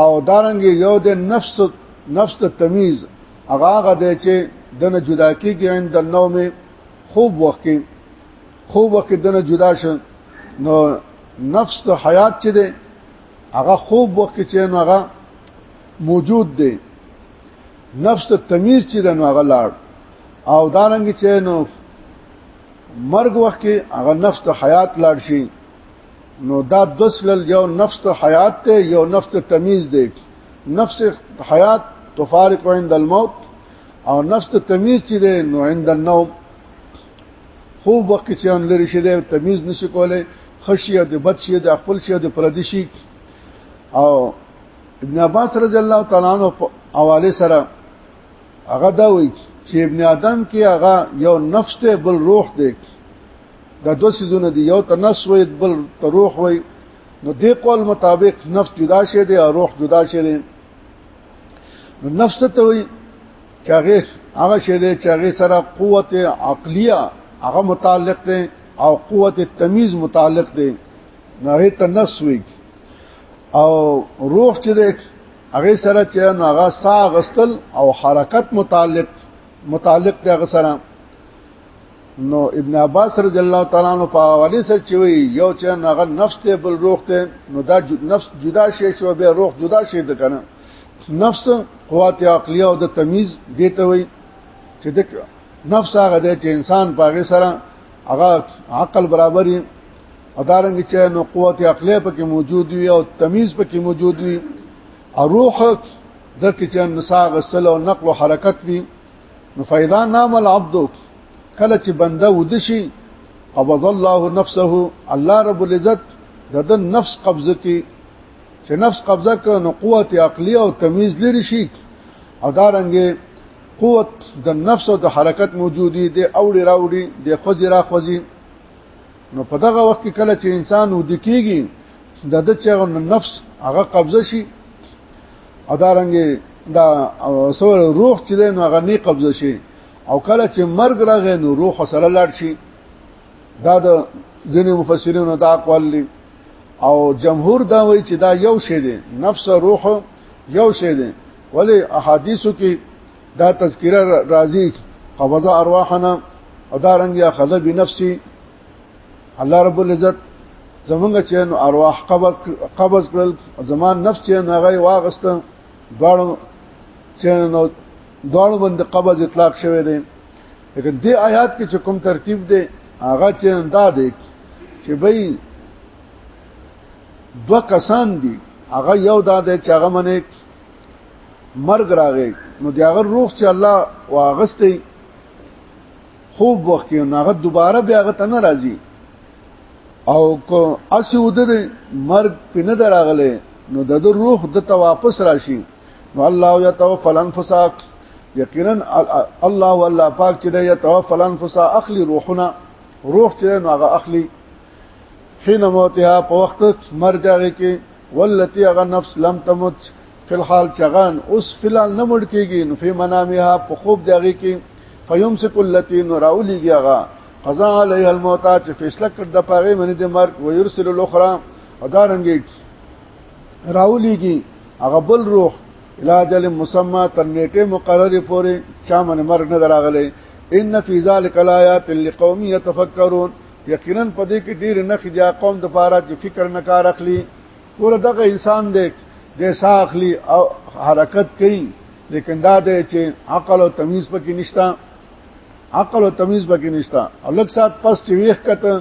او دارنګ یو د نفس نفس د تمیز هغه هغه دی چې دنه جدا کیږي عند النوم خوب وخت کې خوب وخت دنه جدا شي نو نفس د حیات چې دی هغه خوب وخت کې چې نو هغه موجود دی نفس د تمیز چې د نو هغه لاړ او دارنګ چې نو مرګ وخت کې هغه نفس د حیات لاړ شي نو دا دسل یو نفس ته حیات ته یو نفس ته تمیز دی نفس حیات تفارق عند الموت او نفس ته تمیز چې دی نو عند النوم خوب وخت چې ان لري شه دی تمیز نشي کولای خشیه د بد شي د خپل شي د پردي شي او ابن عباس رضی الله تعالی عنہ حواله سره هغه دا وایي چې ابن آدم کې هغه یو نفس ته بل روح دی دا دو سيزونه دي یو ته نفس وي بل ته روح وي نو دې قول مطابق نفس جدا شي دي او روح جدا شي دي نو نفس ته وي چې هغه هغه شی دی چې هغه سره قوت عقلیه هغه متعلق دی او قوت تمیز متعلق دی نغه ته نفس وی او روح چې دی هغه سره چې هغه سا غستل او حرکت متعلق متعلق دی هغه سره نو ابن عباس رضی الله تعالی عنہ په حواله سره چې وی یو چې هغه نفس ته بل روح ته نو دا نفس جدا شي شو به روح جدا شي د کنه نفس قوت عقلیه او د تمیز دیته وی چې د نفس هغه د چې انسان پاګه سره هغه عقل برابرې ادارنګ چې نو قوت عقلیه پکې موجود وي او تمیز پکې موجود وي او روح د کې چې نساغ سل او نقل او حرکت وي نو فیدا نام العبد کله چې بنده ودشي قبض الله نفسه الله رب العزت د نفس قبضه کې چې نفس قبضه ک نو قوت عقلی او تمیز لري شي او دا رنګ قوت د نفس او د حرکت موجودی دی اوړي راوړي د خوځي را خوځي نو په دغه وخت کې کله چې انسان ودکیږي د د چغ نفس هغه قبضه شي او دا رنګ دا سور روح چې نو هغه نه قبضه شي او کله چې مرګ راغی نو روح سره لاړ شي دا د ځینې مفسرینو دا اقوال دي او جمهور دا وایي چې دا یو شی دی نفس روح یو شی دی ولی احادیثو کې دا تذکره راځي قبضه ارواحنا او دا رنګ یا خذ بنفسي الله رب العزت زمونږ چې نو ارواح قبض قبض کړل زمان نفس چې نو هغه واغست دواړو چې نو دواړو باندې قبض اطلاق شوی دی لیکن دې آیات کې چې کوم ترتیب دی هغه چې دا دی چې بھئی دو کسان دي هغه یو دا دی چې هغه منه مرګ راغی نو دی هغه روح چې الله واغستې خوب وخت کې نو هغه دوباره بیا هغه ته نه راځي او کو اسی ود دې مرګ پنه دراغله نو د روح د ته واپس راشي نو الله یتوفى الانفس یقینا الله والله پاک چې یتوفى الانفس اخلي روحنا روح چې نو هغه اخلي حين موتها په وخت مرګ هغه کې ولتی هغه نفس لم تمت فلحال چغان اوس فلال نه مړ کېږي نو فی منامها په خوب دغه کې فیمسک اللتی نو راولېږي هغه قضا علیها الموت چې فیصله کړ د پاره منی د مرګ ويرسل الاخرى ادارنګي راولېږي هغه بل روح الاجل مسمى تر نیټه مقرره پورې چا من مرګ نه دراغله ان فی ذلک الایات لقوم یتفکرون یقینا پدې کې ډیر نه خدای قوم د پاره چې فکر نه کار اخلي ګوره دغه انسان دی د ساخلی او حرکت کوي لیکن دا دی چې عقل او تمیز پکې نشتا عقل او تمیز پکې نشتا او لږ سات پس چې ویخ کته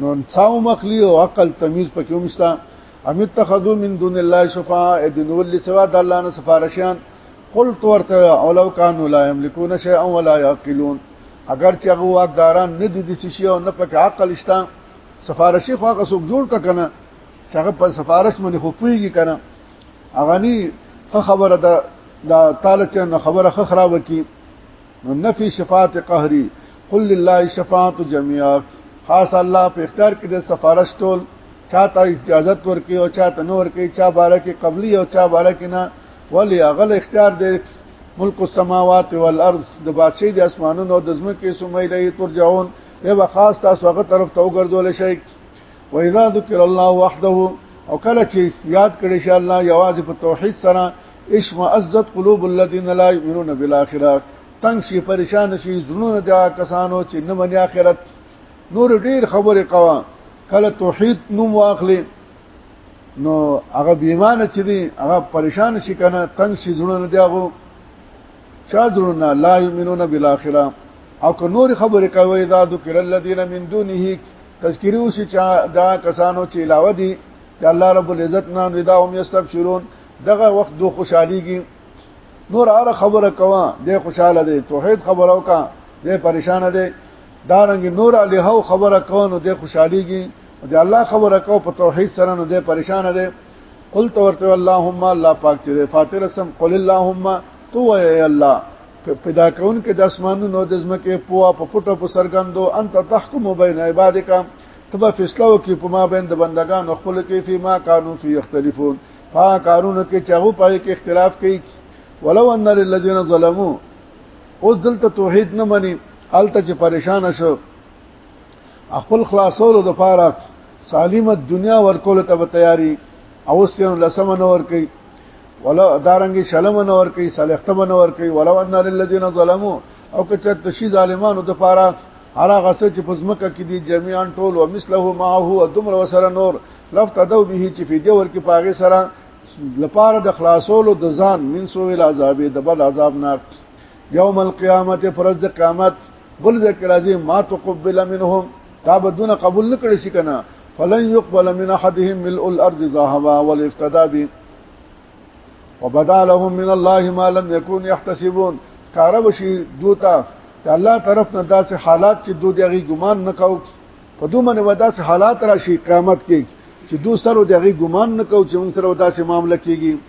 نو انسان مخلی او عقل تمیز پکې ومستا ام اتخذوا من دون الله شفاعه ادنول لسوا د الله نه سفارشان قلت ورته اولو کانوا لا یملکون شیئا ولا یعقلون اگر چې هغه واکداران نه دي د شي او نه پکې عقل شته سفارشي خو هغه څوک جوړ ککنه چې هغه په سفارش باندې خو پويږي کنه هغه نه خبره ده دا تعالی چې نو خبره خراب کی نو نفي شفاعت قهري قل لله شفاعت جميعا خاص الله په اختیار کې د سفارش ټول چاته اجازه ورکي او چاته نور کوي چا بارا کې قبلي او چا بارا کې نه ولی اغل اختیار دی ملک السماوات والارض د بادشاہ د اسمانونو د زمکه سمې لري ترجعون یا خاص تاسو هغه طرف ته وګرځول شئ و اذا ذکر الله وحده او کله چې یاد کړي شي الله یوازې په توحید سره اشم عزت قلوب الذين لا يؤمنون بالاخره تنگ شي پریشان شي زړونه د کسانو چې نه مني آخرت نور ډیر خبرې کوا کله توحید نوم واخلي نو هغه بیمانه چې دي هغه پریشان شي کنه تنگ شي زړونه دی هغه چا درونه لا یمنون بالاخره او که نور خبرې کوي دا ذکر الذين من دونه تذکری اوسې چا دا کسانو چې علاوه دي د الله رب العزت نه ودا هم یستبشرون دغه وخت دو خوشحاليږي نور هر خبره کوا د خوشاله دي توحید خبرو کا د پریشان دي دارنګ نور علیه خبره کو نو د خوشحاليږي د الله خبره کو په توحید سره نو د پریشان دي قل تو ورته اللهم الله پاک چې فاطر سم قل اللهم تو اے الله پیدا کون کې د اسمانونو د زمکه پوا په پټو په سرګندو انت تحکم بین عبادک تبا فیصلو کې په ما بین د بندگان خپل کې فی ما قانون فی اختلافون پا کارونو کې چاغو پای کې اختلاف کوي ولو ان للذین ظلموا اوس دلته توحید نه مني الته چې پریشان شو خپل خلاصولو د پاره سالمه دنیا ورکول ته به تیاری او سین لسم نه ور کوي ولا دارنګي شلم نه ور کوي صالحتم نه ور کوي ولو ان للذین ظلموا او که چرته شي ظالمانو د پاره هرا غسه چې پزمکه کې دي جميعا ټول او مثله ما هو دمر وسره نور لفت دو به چې فدیه ورکي پاغه سره لپاره د خلاصولو د ځان من سو العذاب د بد عذاب نه یوم القیامت فرز د قیامت بل ذکر راځي ما تقبل منهم تا بدون قبول نکړي شي کنه فلن يقبل من احدهم ملء الارض ذهبا والافتداء به وبدا لهم من الله ما لم يكن يحتسبون کار وشي دوتا الله طرف نه داسې حالات چې دوی دغه ګمان نکاو په دوه باندې وداسې حالات راشي قیامت کې چې دوی سره دغه ګمان نکاو چې موږ سره وداسې معاملې کیږي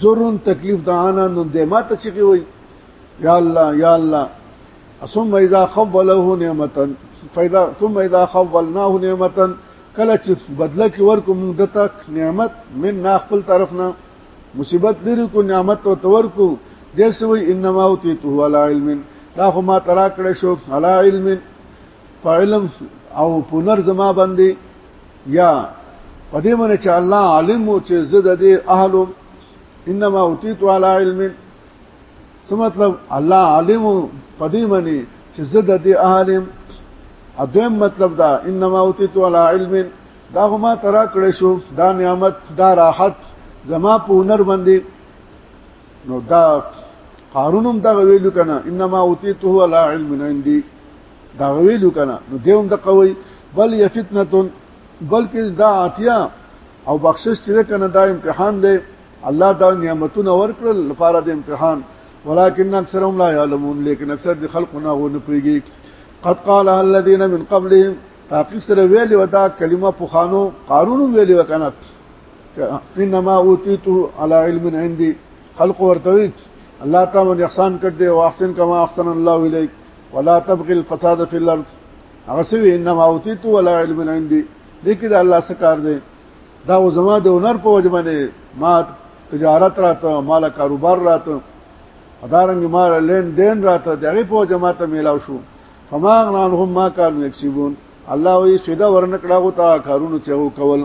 زرون تکلیف دعانا نو دیما ته چی وی یا الله یا الله ثم اذا خوله نعمتا فاذا ثم اذا خولناه نعمتا کله چې بدله کې ورکو موږ دته نعمت من نه خپل طرف نه مصیبت لري کو نعمت او تور کو دیسوی انما اوتیته علی علم دا خو ما ترا کړه شو علی علم په علم او پنر زما باندې یا په دې باندې چې الله عالم او چې زه د دې اهل انما اوتیت علی علم څه مطلب الله عالم په دې باندې چې زه د دې اهل اځم مطلب دا انما اوتیت علی علم دا خو ما ترا کړې شو دا نعمت دا راحت زما په هنر باندې نو دا قارون هم دا ویلو کنه انما اوتیته علی علم عندي دا ویلو کنه نو دیوم د قوی بل یفتنه بلکې دا عطیا او بخشش چې کنه دا امتحان دی الله دا نعمتونه ورکړل لپاره د امتحان ولكن اکثرهم لا يعلمون لیکن اکثر د خلکو نه غو نه پیږي قد قال الذين من قبلهم تاکي سره ویلي ودا کلمه په خانو قارون ویلي وکنه انما اوتیتو علی علم عندي خلق ورتوی الله تعالی احسان کړ دې او احسن کما احسن الله الیک ولا تبغي الفساد في الارض هغه سوي انما اوتیت ولا علم عندي دې کې دا الله سکار دی دا و زما د هنر په وجه باندې ما تجارت راته مال کاروبار راته ادارنګ مال لین دین راته دغه په وجه ما ته میلاو شو فما غنانهم ما كانوا يكسبون الله وی سیدا ورنکړه غو تا کارونو چې کول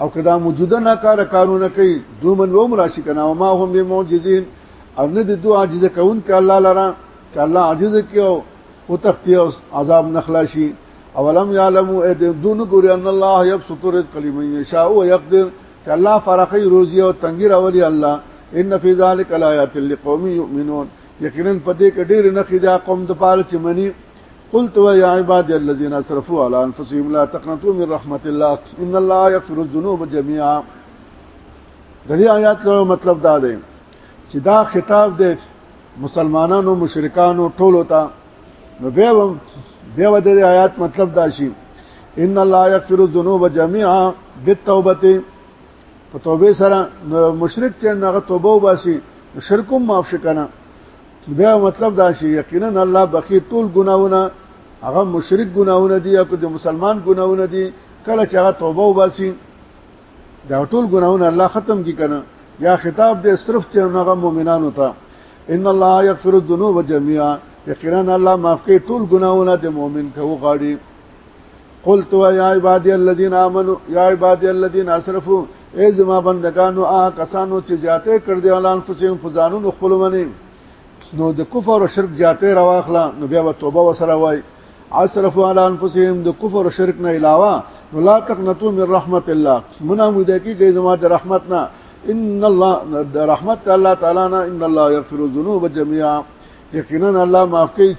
او کدا موجوده نه کار کارونه کوي دوی من ووم راشي کنه او ما هم به معجزین او نه د دوه عاجز کون ک الله لرا چې الله عاجز کیو او تختی او عذاب نخلاشي اولم يعلموا اذ دون ګور ان الله يبسط الرزق لمن يشاء ويقدر چې الله فرقي روزي او تنګي راولي الله ان في ذلك الايات لقوم يؤمنون یقینا پدې کې ډېر نه خدا قوم د پاره چې منی قلت يا عبادي الذين اسرفوا على انفسهم لا تقنطوا من رحمه الله ان الله يغفر الذنوب جميعا د دې آیات له مطلب دا دی چې دا خطاب دی مسلمانانو مشرکانو ټولو ته نو بیا بیا د دې آیات مطلب دا شي ان الله يغفر الذنوب جميعا بالتوبه په توبه سره مشرک ته هغه توبه وباسي شرکم معاف شکنه بیا مطلب دا شي یقینا الله بخي ټول ګناونه هغه مشرک ګناونه دي او د مسلمان ګناونه دي کله چې هغه توبه وباسي دا ټول ګناونه الله ختم کی کنه یا خطاب دې صرف چې هغه مؤمنانو ته ان الله یغفر الذنوب جميعا یقینا الله معاف کوي ټول ګناونه د مؤمن کو غاړي قلت يا عبادي الذين امنوا يا عبادي الذين اسرفوا اي زما بندگانو آ کسانو چې زیاته کړ دي اعلان فسهم فزانو خپل منی نو د کفر او شرک زیاته راواخلا نو بیا توبه وسره وای اسرف علی انفسهم د کفر او شرک نه علاوه نو لا تقنطوا من رحمت الله منا مو ده کی زما د رحمت نه ان الله د رحمت الله تعالی نه ان الله یغفر الذنوب جميعا یقینا الله معاف کوي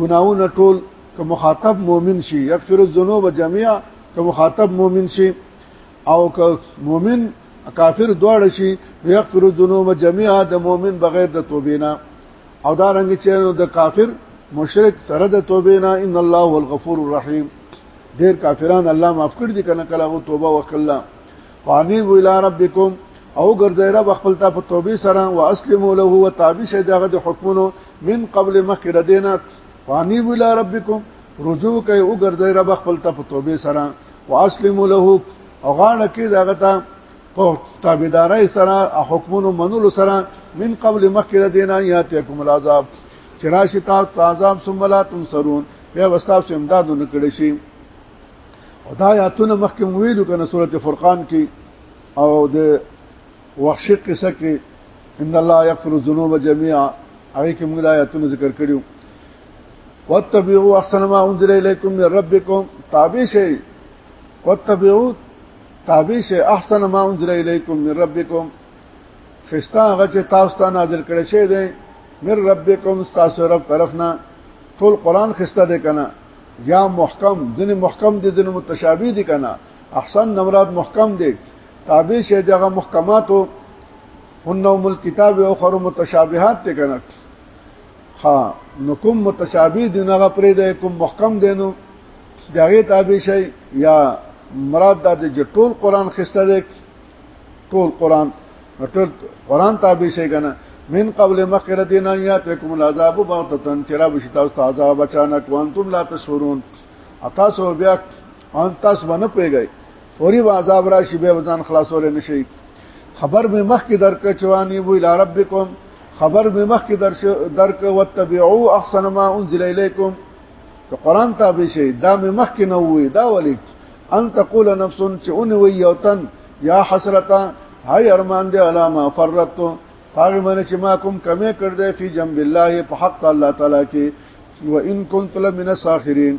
ګناونه ټول که مخاطب مؤمن شي یغفر الذنوب جميعا که مخاطب مؤمن شي او که مؤمن کافر دواړه شي یغفر الذنوب جميعا د مؤمن بغیر د توبې نه او دا رنګ چې د کافر مشرک سره د توبې نه ان الله هو الغفور الرحیم ډیر کافران الله معاف کړ دي کنه کله غو توبه وکړه وانی ویلا ربکم او ګرځي رب خپل ته په توبې سره او اسلموا له وتابع شه دغه د حکمونو من قبل مخکره دینه وانی ویلا ربکم رجوع کوي او ګرځي رب خپل ته په توبه سره واسلموا له او غاړه کې داغه ته په تابعداري سره او حکمونو منلو سره من قبل مخکره دینا یاتیکم العذاب چراشی تا عذاب ثم لا تنصرون بیا وستا سو امداد نکړي شي او دا آیاتونه مخکې ویلو کنه سورته فرقان کې او د وحشي قصه کې ان الله یغفر الذنوب جميعا هغه کې موږ د آیاتونو ذکر کړیو واتبعوا احسن ما انزل اليكم من ربكم تابع شي واتبعوا تابع شي احسن ما انزل اليكم من ربكم خستا هغه چې تاسو ته نازل کړی شي دی من ربکم تاسو رب طرفنا ټول قران خسته دی کنه یا محکم ځنه محکم دي ځنه متشابه دي کنه احسن نمراد محکم دي تابع شه دغه محکماتو هن ام الكتاب او اخر متشابهات ته کنه ها نو کوم متشابه دی نه پرې دی کوم محکم دی نو دغه تابع شي یا مراد دا د ټول قران خسته دی ټول قران ټول قران تابع شي کنه من قبل مخکره دین یاتکم العذاب بغتتن چرا بشتا است عذاب اچانک وانتم لا تشعرون اتاسو بیا ان تاسو باندې پیګی فوري عذاب راشي به ځان خلاصول نشي خبر به مخ کې درک چواني وی الی ربکم خبر به مخ کې درش درک وتبعوا احسن ما انزل الیکم ته قران تابع شي دا به مخ کې نه وي دا ولیک ان تقول نفس چې اون وی یوتن یا حسرتا هاي ارمان دې علامه فرت هغه من چې ما کوم کمې کړ دې فی جنب الله په حق الله تعالی کې وان كنت لمن الساخرين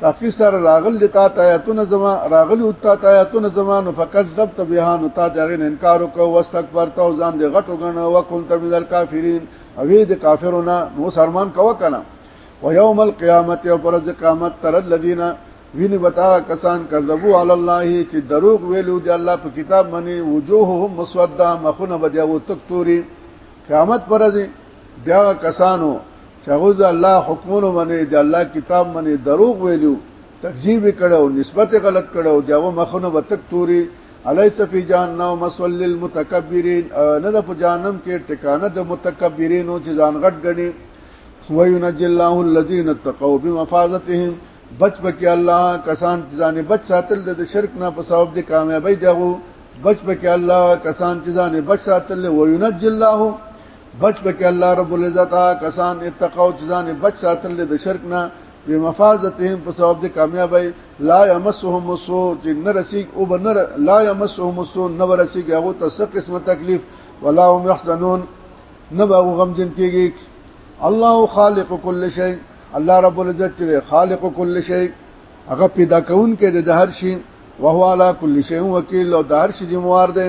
تحقیق سره راغل د تا آیاتونه زما راغلی او تا آیاتونه زما نو فقط ذبت بها نو تا دغه انکار وکاو واستكبرت او ځان دې غټو غنه وکنت من الکافرین او دې کافرونه نو سرمان کوا کنه ويوم القيامت او پر د قیامت تر الذين ویني بتا کسان کذبوا علی الله چې دروغ ویلو دی الله په کتاب باندې وجوههم مسوده مخونه بدیا و تک توري قیامت پر ځي بیا کسانو چې هغه د الله حکمونو باندې د الله کتاب باندې دروغ ویلو تکذیب کړو نسبت غلط کړو داو مخونه وتک توري الیس فی جهنم مسول للمتکبرین نه د جهنم کې ټکانه د متکبرینو چې ځان غټ غني هو ينجي الله الذين اتقوا بمفازتهم بچ بکی الله کسان چې ځان بچ ساتل د شرک نه په سبب د کامیابی دغه بچ بکی الله کسان چې ځان بچ ساتل و ينجي الله بچ بک الله رب العزت کسان اتقوا ځان بچ ساتل د شرک نه په مفازتهم په سبب د کامیابی لا یمسهم سو چې نه رسیږي او بنر لا یمسهم سو نه رسیږي هغه ته څه قسمه تکلیف ولا هم يحزنون نه به غم جن کیږي الله خالق کل شی الله رب العزت چې خالق کل شی هغه پیدا کون کې د هر شی وهو علا کل شی وکیل او د هر شی ذمہ وار دی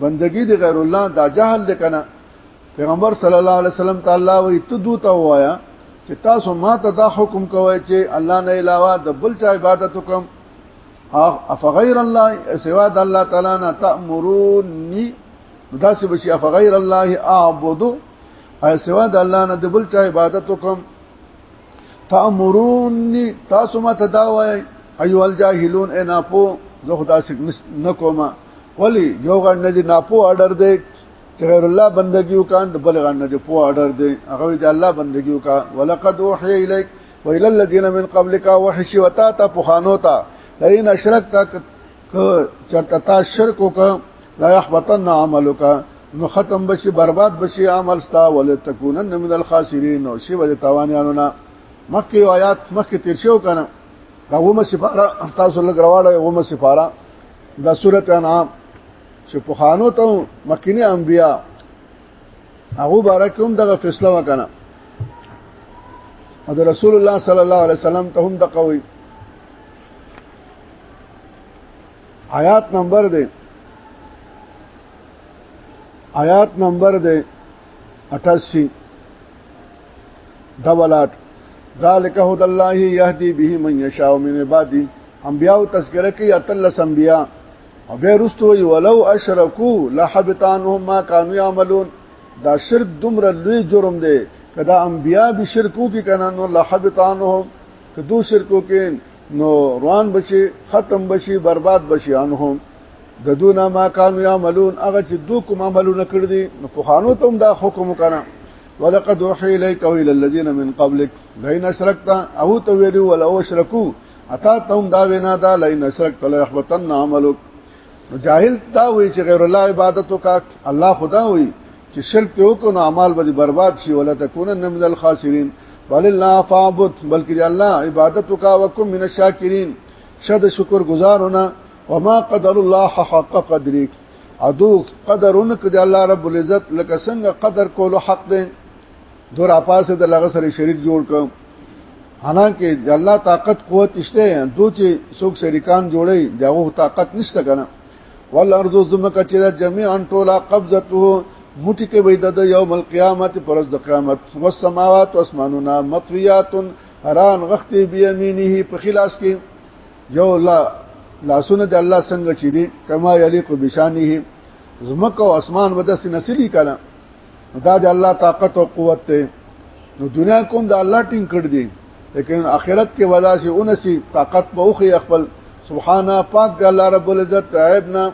بندگی دی غیر الله دا جهل دی کنه پیغمبر صلی الله علیه وسلم تعالی وی ته دوی ته وایا چې تاسو ما ته دا حکم کوی چې الله نه علاوه د بل چا عبادت وکم افغیر الله سوا د الله تعالی نه تامرونی دا څه بشي افغیر الله اعبد ای سوا د الله نه د بل چا عبادت وکم تامرونی تاسو ما ته دا وای ایو الجاهلون انا پو زه خدا سک نکوما ولی یو غړ نه دی ناپو آرډر دی چې غیر الله بندگی وکړ د بل غړ نه دی پو آرډر دی هغه دی الله بندگی وکړ ولقد اوحی الیک ویل الذین من قبلک وحشی وتا تا پخانو تا لئن اشرکت چرته تا شرک وکړ لا يحبطن عملک نو ختم بشي برباد بشي عمل ستا ول تکونن من الخاسرین او شی ول توانیانو نه مخکې آیات مخکې تیر شو کنه دا ومه سفاره تاسو لګراواله ومه سفاره دا سوره انعام چې په خانو ته مکینه انبیا هغه بارکوم دغه فیصله وکنه او رسول الله صلی الله علیه وسلم ته هم دقوي آیات نمبر دی آیات نمبر دی 88 دولات ذالک هد الله يهدي به من يشاء من عبادي انبیاء او تذکرہ کې اتلس انبیاء او به رستو وی ولو اشرکو لحبطانهم ما كانوا يعملون دا شرک دومره لوی جرم دی کدا انبیاء به شرکو کې کنه نو لحبطانهم کدو شرکو کې نو روان بشي ختم بشي برباد بشي انهم ددون ما كانوا يعملون هغه چې دوی کوم عملونه کړی دي نو په خانو ته هم دا حکم وکړه ولقد وحي اليك والى الذين من قبلك لئن اشركت او تو ویلو ولا اشركوا اتا تم دا وینا دا لئن اشركت لا يحبطن عملك جاهل دا وی چې غیر الله عبادت وکا الله خدا وی چې شرک ته وکړو نو اعمال به برباد شي ولا تكون من الخاسرين بل الله فعبد بلکې الله عبادت وکا وکم من الشاکرین شد شکر گزارونه وما قدر الله حق قدرک ادو قدر انک دی الله رب العزت لکه څنګه قدر کولو حق دی دور اپاسه د لغه سره شریک جوړ ک حالانکه د الله طاقت قوت شته دو چې څوک شریکان جوړي دغه طاقت نشته کنه والارض زمکه چې جميعا ټولا قبضته موټی کې وې د یوم القیامت پرز د قیامت والسماوات واسمانونه مطویات حران غختی بیمینه په خلاص کې یو لا لاسونه د الله څنګه چې دي کما یلیق بشانه زمکه او اسمان ودس نسلی کړه دا د الله طاقت او قوت ته نو دنیا کوم د الله ټینګ کړ دي لیکن آخرت کې ودا سي اونسي طاقت په اوخي خپل سبحانه پاک د الله رب العزت عیب نه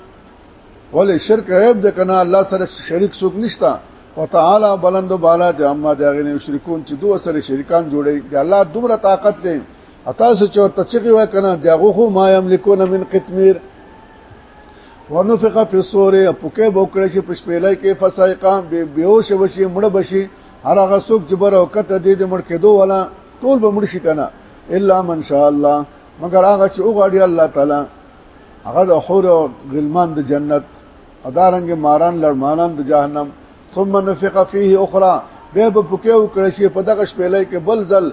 ولې شرک عیب د کنه الله سره شریک څوک نشتا وتعالى بلند بالا د اما دغه شرکون چې دوه سره شریکان جوړي د الله دومره طاقت دی اتا سو چې ورته چغي وای کنه دغه خو ما یملکون من قتمیر ونفق فی الصور پوکه بوکړه چې پښپېلای کې فسایقام به بیوش وشي مړ بشي هر هغه څوک چې بر او کته دې مړ کېدو ولا ټول به مړ شي کنه الا من شاء الله مگر هغه چې وغواړي الله تعالی هغه د حور او غلمان د جنت ادارنګ ماران لړمانان د جهنم ثم نفق فيه اخرى به په پکې وکړ شي په دغه شپېلې کې بل ځل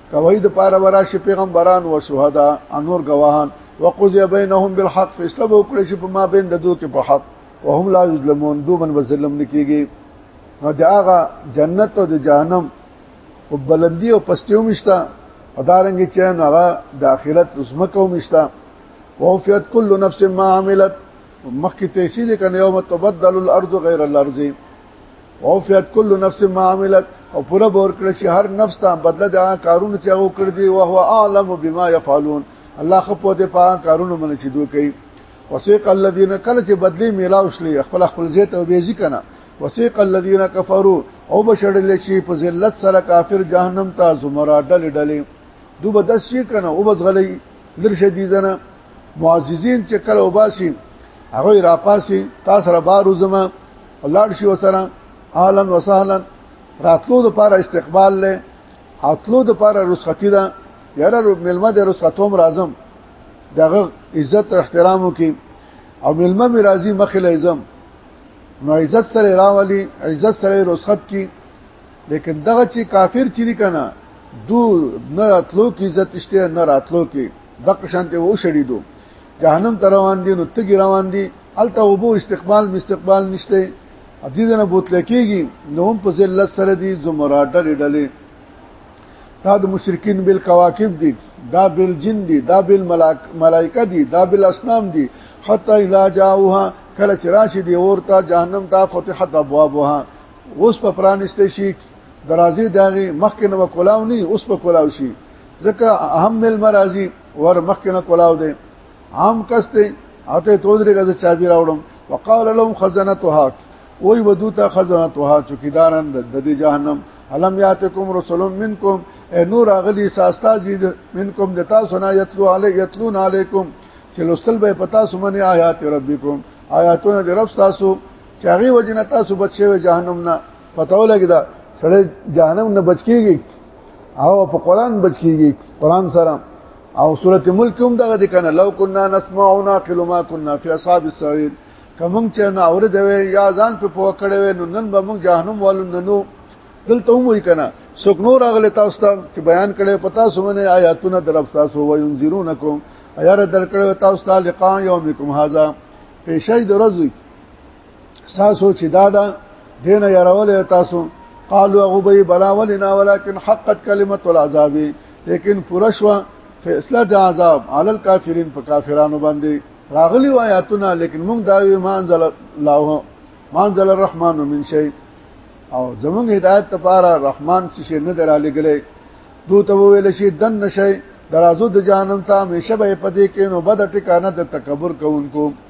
کوي د پاره وراشي پیغمبران او شهدا انور گواهان وقضي بينهم بالحق فیصله وکړي چې په ما بین د دوه کې په حق وهم لا یظلمون دوه من بظلم نکېږي نو د هغه جنت او د جهنم او بلندی او پستیو مشتا ادارنګ چې نو هغه د آخرت زمکو مشتا ووفیت کل نفس ما عملت مخکې تیسید کنه یوم تبدل الارض غیر الارض او فیات کل نفس ما عملت او پورا بور کړ شي هر نفس ته بدله د کارونو چې هغه کړ دي او هو عالم بما يفعلون الله خپو دې په کارونو باندې چې دوی کوي وسيق الذين کله چې بدلی میلاو شلې خپل خپل زیت او بیزی کنه وسيق الذين كفروا او بشړل شي په ذلت سره کافر جهنم ته زمرا ډل ډلې دوی به د شي کنه او بزغلې لر شدیدنه معززین چې کله وباسي هغه را پاسي تاسو را بارو زمه ولار شي وسره اهلا وسهلا راتلو د پاره استقبال له اتلو د پاره رسختی ده یاره ملما د رسختوم راځم دغه عزت احترامو کې او ملما می راځي مخې لازم نو عزت سره راولي عزت سره رسخت کی لیکن دغه چې کافر چي دي کنه دو نه راتلو کې عزت شته نه راتلو کې دغه شانته و شړې دو جهنم ته روان دي نو تګي روان دي الته وبو استقبال مستقبال نشته عزیز نه بوتل کېږي نو هم په ذلت سره دي زمراټه ډلې دا د مشرکین بل کواکب دي دا بل جن دي دا بل ملائکه دي دا بل اسنام دي حتی اذا جاءوها کله چې راشي دی اورته جهنم ته فتحت ابوابها اوس په پرانسته شي درازي داغي مخکې نو کولاو نه اوس په کولاو شي ځکه اهم مل مرাজি ور مخکنه کولاو دی عام کس دی اته تودري غزه چابي راوړم وقال لهم خزنتها وای ودوتا خزنتها چوکیداران د دې جهنم علم یاتکم رسول منکم نور اغلی ساستا جی منکم دتا سنا یتلو علی یتلون علیکم چې لوستل به پتا سمنه آیات ربکم آیاتونه د رب تاسو چې هغه وجنه تاسو بچو جهنم نه پتاو لګی دا سړی جهنم نه بچ کیږي او په قران بچ کیږي قران سره او سوره ملک هم دغه د کنه لو كنا نسمع او ناقل ما كنا في اصحاب السعير کوم چې نه اورید وي یا ځان په پوه کړي وي نو نن به موږ جهنم والو ننو دلته هم وي کنه څوک نور اغله تاسو ته چې بیان کړي پتا سمونه آیاتونه درب تاسو و ينذرونکم ایار درکړو تاسو ته لقاء یومکم هاذا پیشای درځي تاسو چې دا دا دینه يرول تاسو قالوا غبي بلا ولنا ولكن حقت كلمه العذاب لیکن پرشوا فیصله د عذاب علی الکافرین په کافرانو باندې راغلی و آیاتونه لیکن موږ دا وی مانزل الله مانزل الرحمن من شی او زموږ هدایت لپاره رحمان څه شي نه دراله غلې دوی ته ویل شي دن نشي درازو د جانم ته همیشه به پدې کې نو بد ټکانه د تکبر کوونکو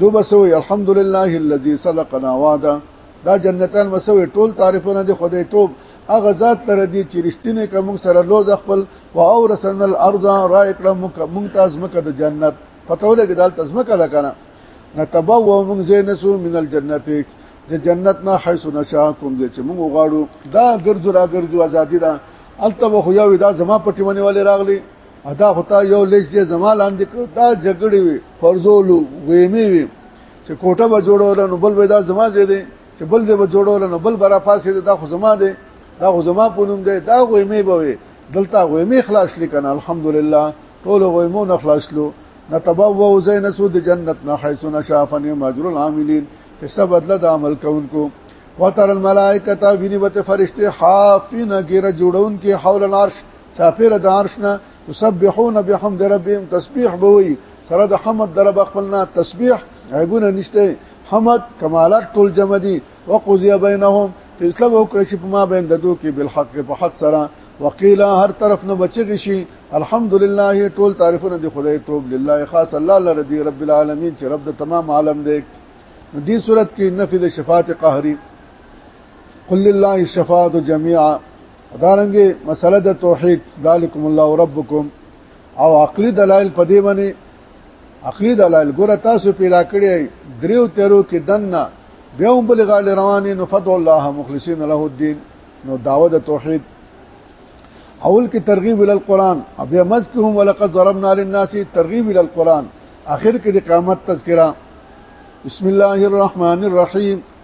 دو بسوی الحمدلله الذي صدقنا وعده دا جنتان مسوي ټول تعریفونه دي خدای توب هغه ذات لره دي چې رښتینه کوم سره لوز خپل او اورسن الارض را کړه موږ تاسو مکه د جنت پته ولګی دال تاسو مکه دا کنه نتبو موږ زینسو من الجنت د جنت نه حيث نشا کوم دي چې موږ غواړو دا ګرځو را ګرځو ازادي ده الته خو یو دا زما پټي منی والے راغلي ادا هوتا یو لیش یې زما لاندې کو دا جګړې وي فرزولو وېمې وي چې کوټه به جوړول نو بل به دا زما زی دی چې بل دې به جوړول نو بل برا پاسې دا خو زما دی دا خو زما پونم دی دا وېمې به وي دلته وېمې خلاص لیکنه الحمدلله ټول وېمو نه خلاص لو نتبوو زین سود جنت نه حيث نشافن ماجر العاملین قصه بدله د عمل کوونکو وتر الملائکه ویني وت فرشته حافین غیر جوړون کې حول العرش چاپیر د عرش نه یسبحون بحمد ربهم تسبیح بوي سره د حمد در بخلنا تسبیح عیبونه نشته حمد کمالات ټول جمع دي وقضي بينهم فیصله وکړي چې په ما بین ددو کې بالحق په حق سره وقيل هر طرف نه بچی شي الحمدلله ټول تعریفونه د خدای توب لله خاص الله لرضي رب العالمین چې رب د تمام عالم دی دې صورت کې نفي د شفاعت قهري قل لله الشفاعه جميعا دارنګه مسله د توحید ذالکم الله ربکم او عقلی دلایل په دې باندې عقلی دلایل ګوره تاسو پیدا کړی دریو تیرو کې دنه بیا هم بل غال روانې نو فتو الله مخلصین له الدين نو داوه د توحید اول کې ترغیب ال القران او بیا مزکهم ولقد ضربنا للناس ترغیب ال القران اخر کې د قامت تذکرہ بسم الله الرحمن الرحیم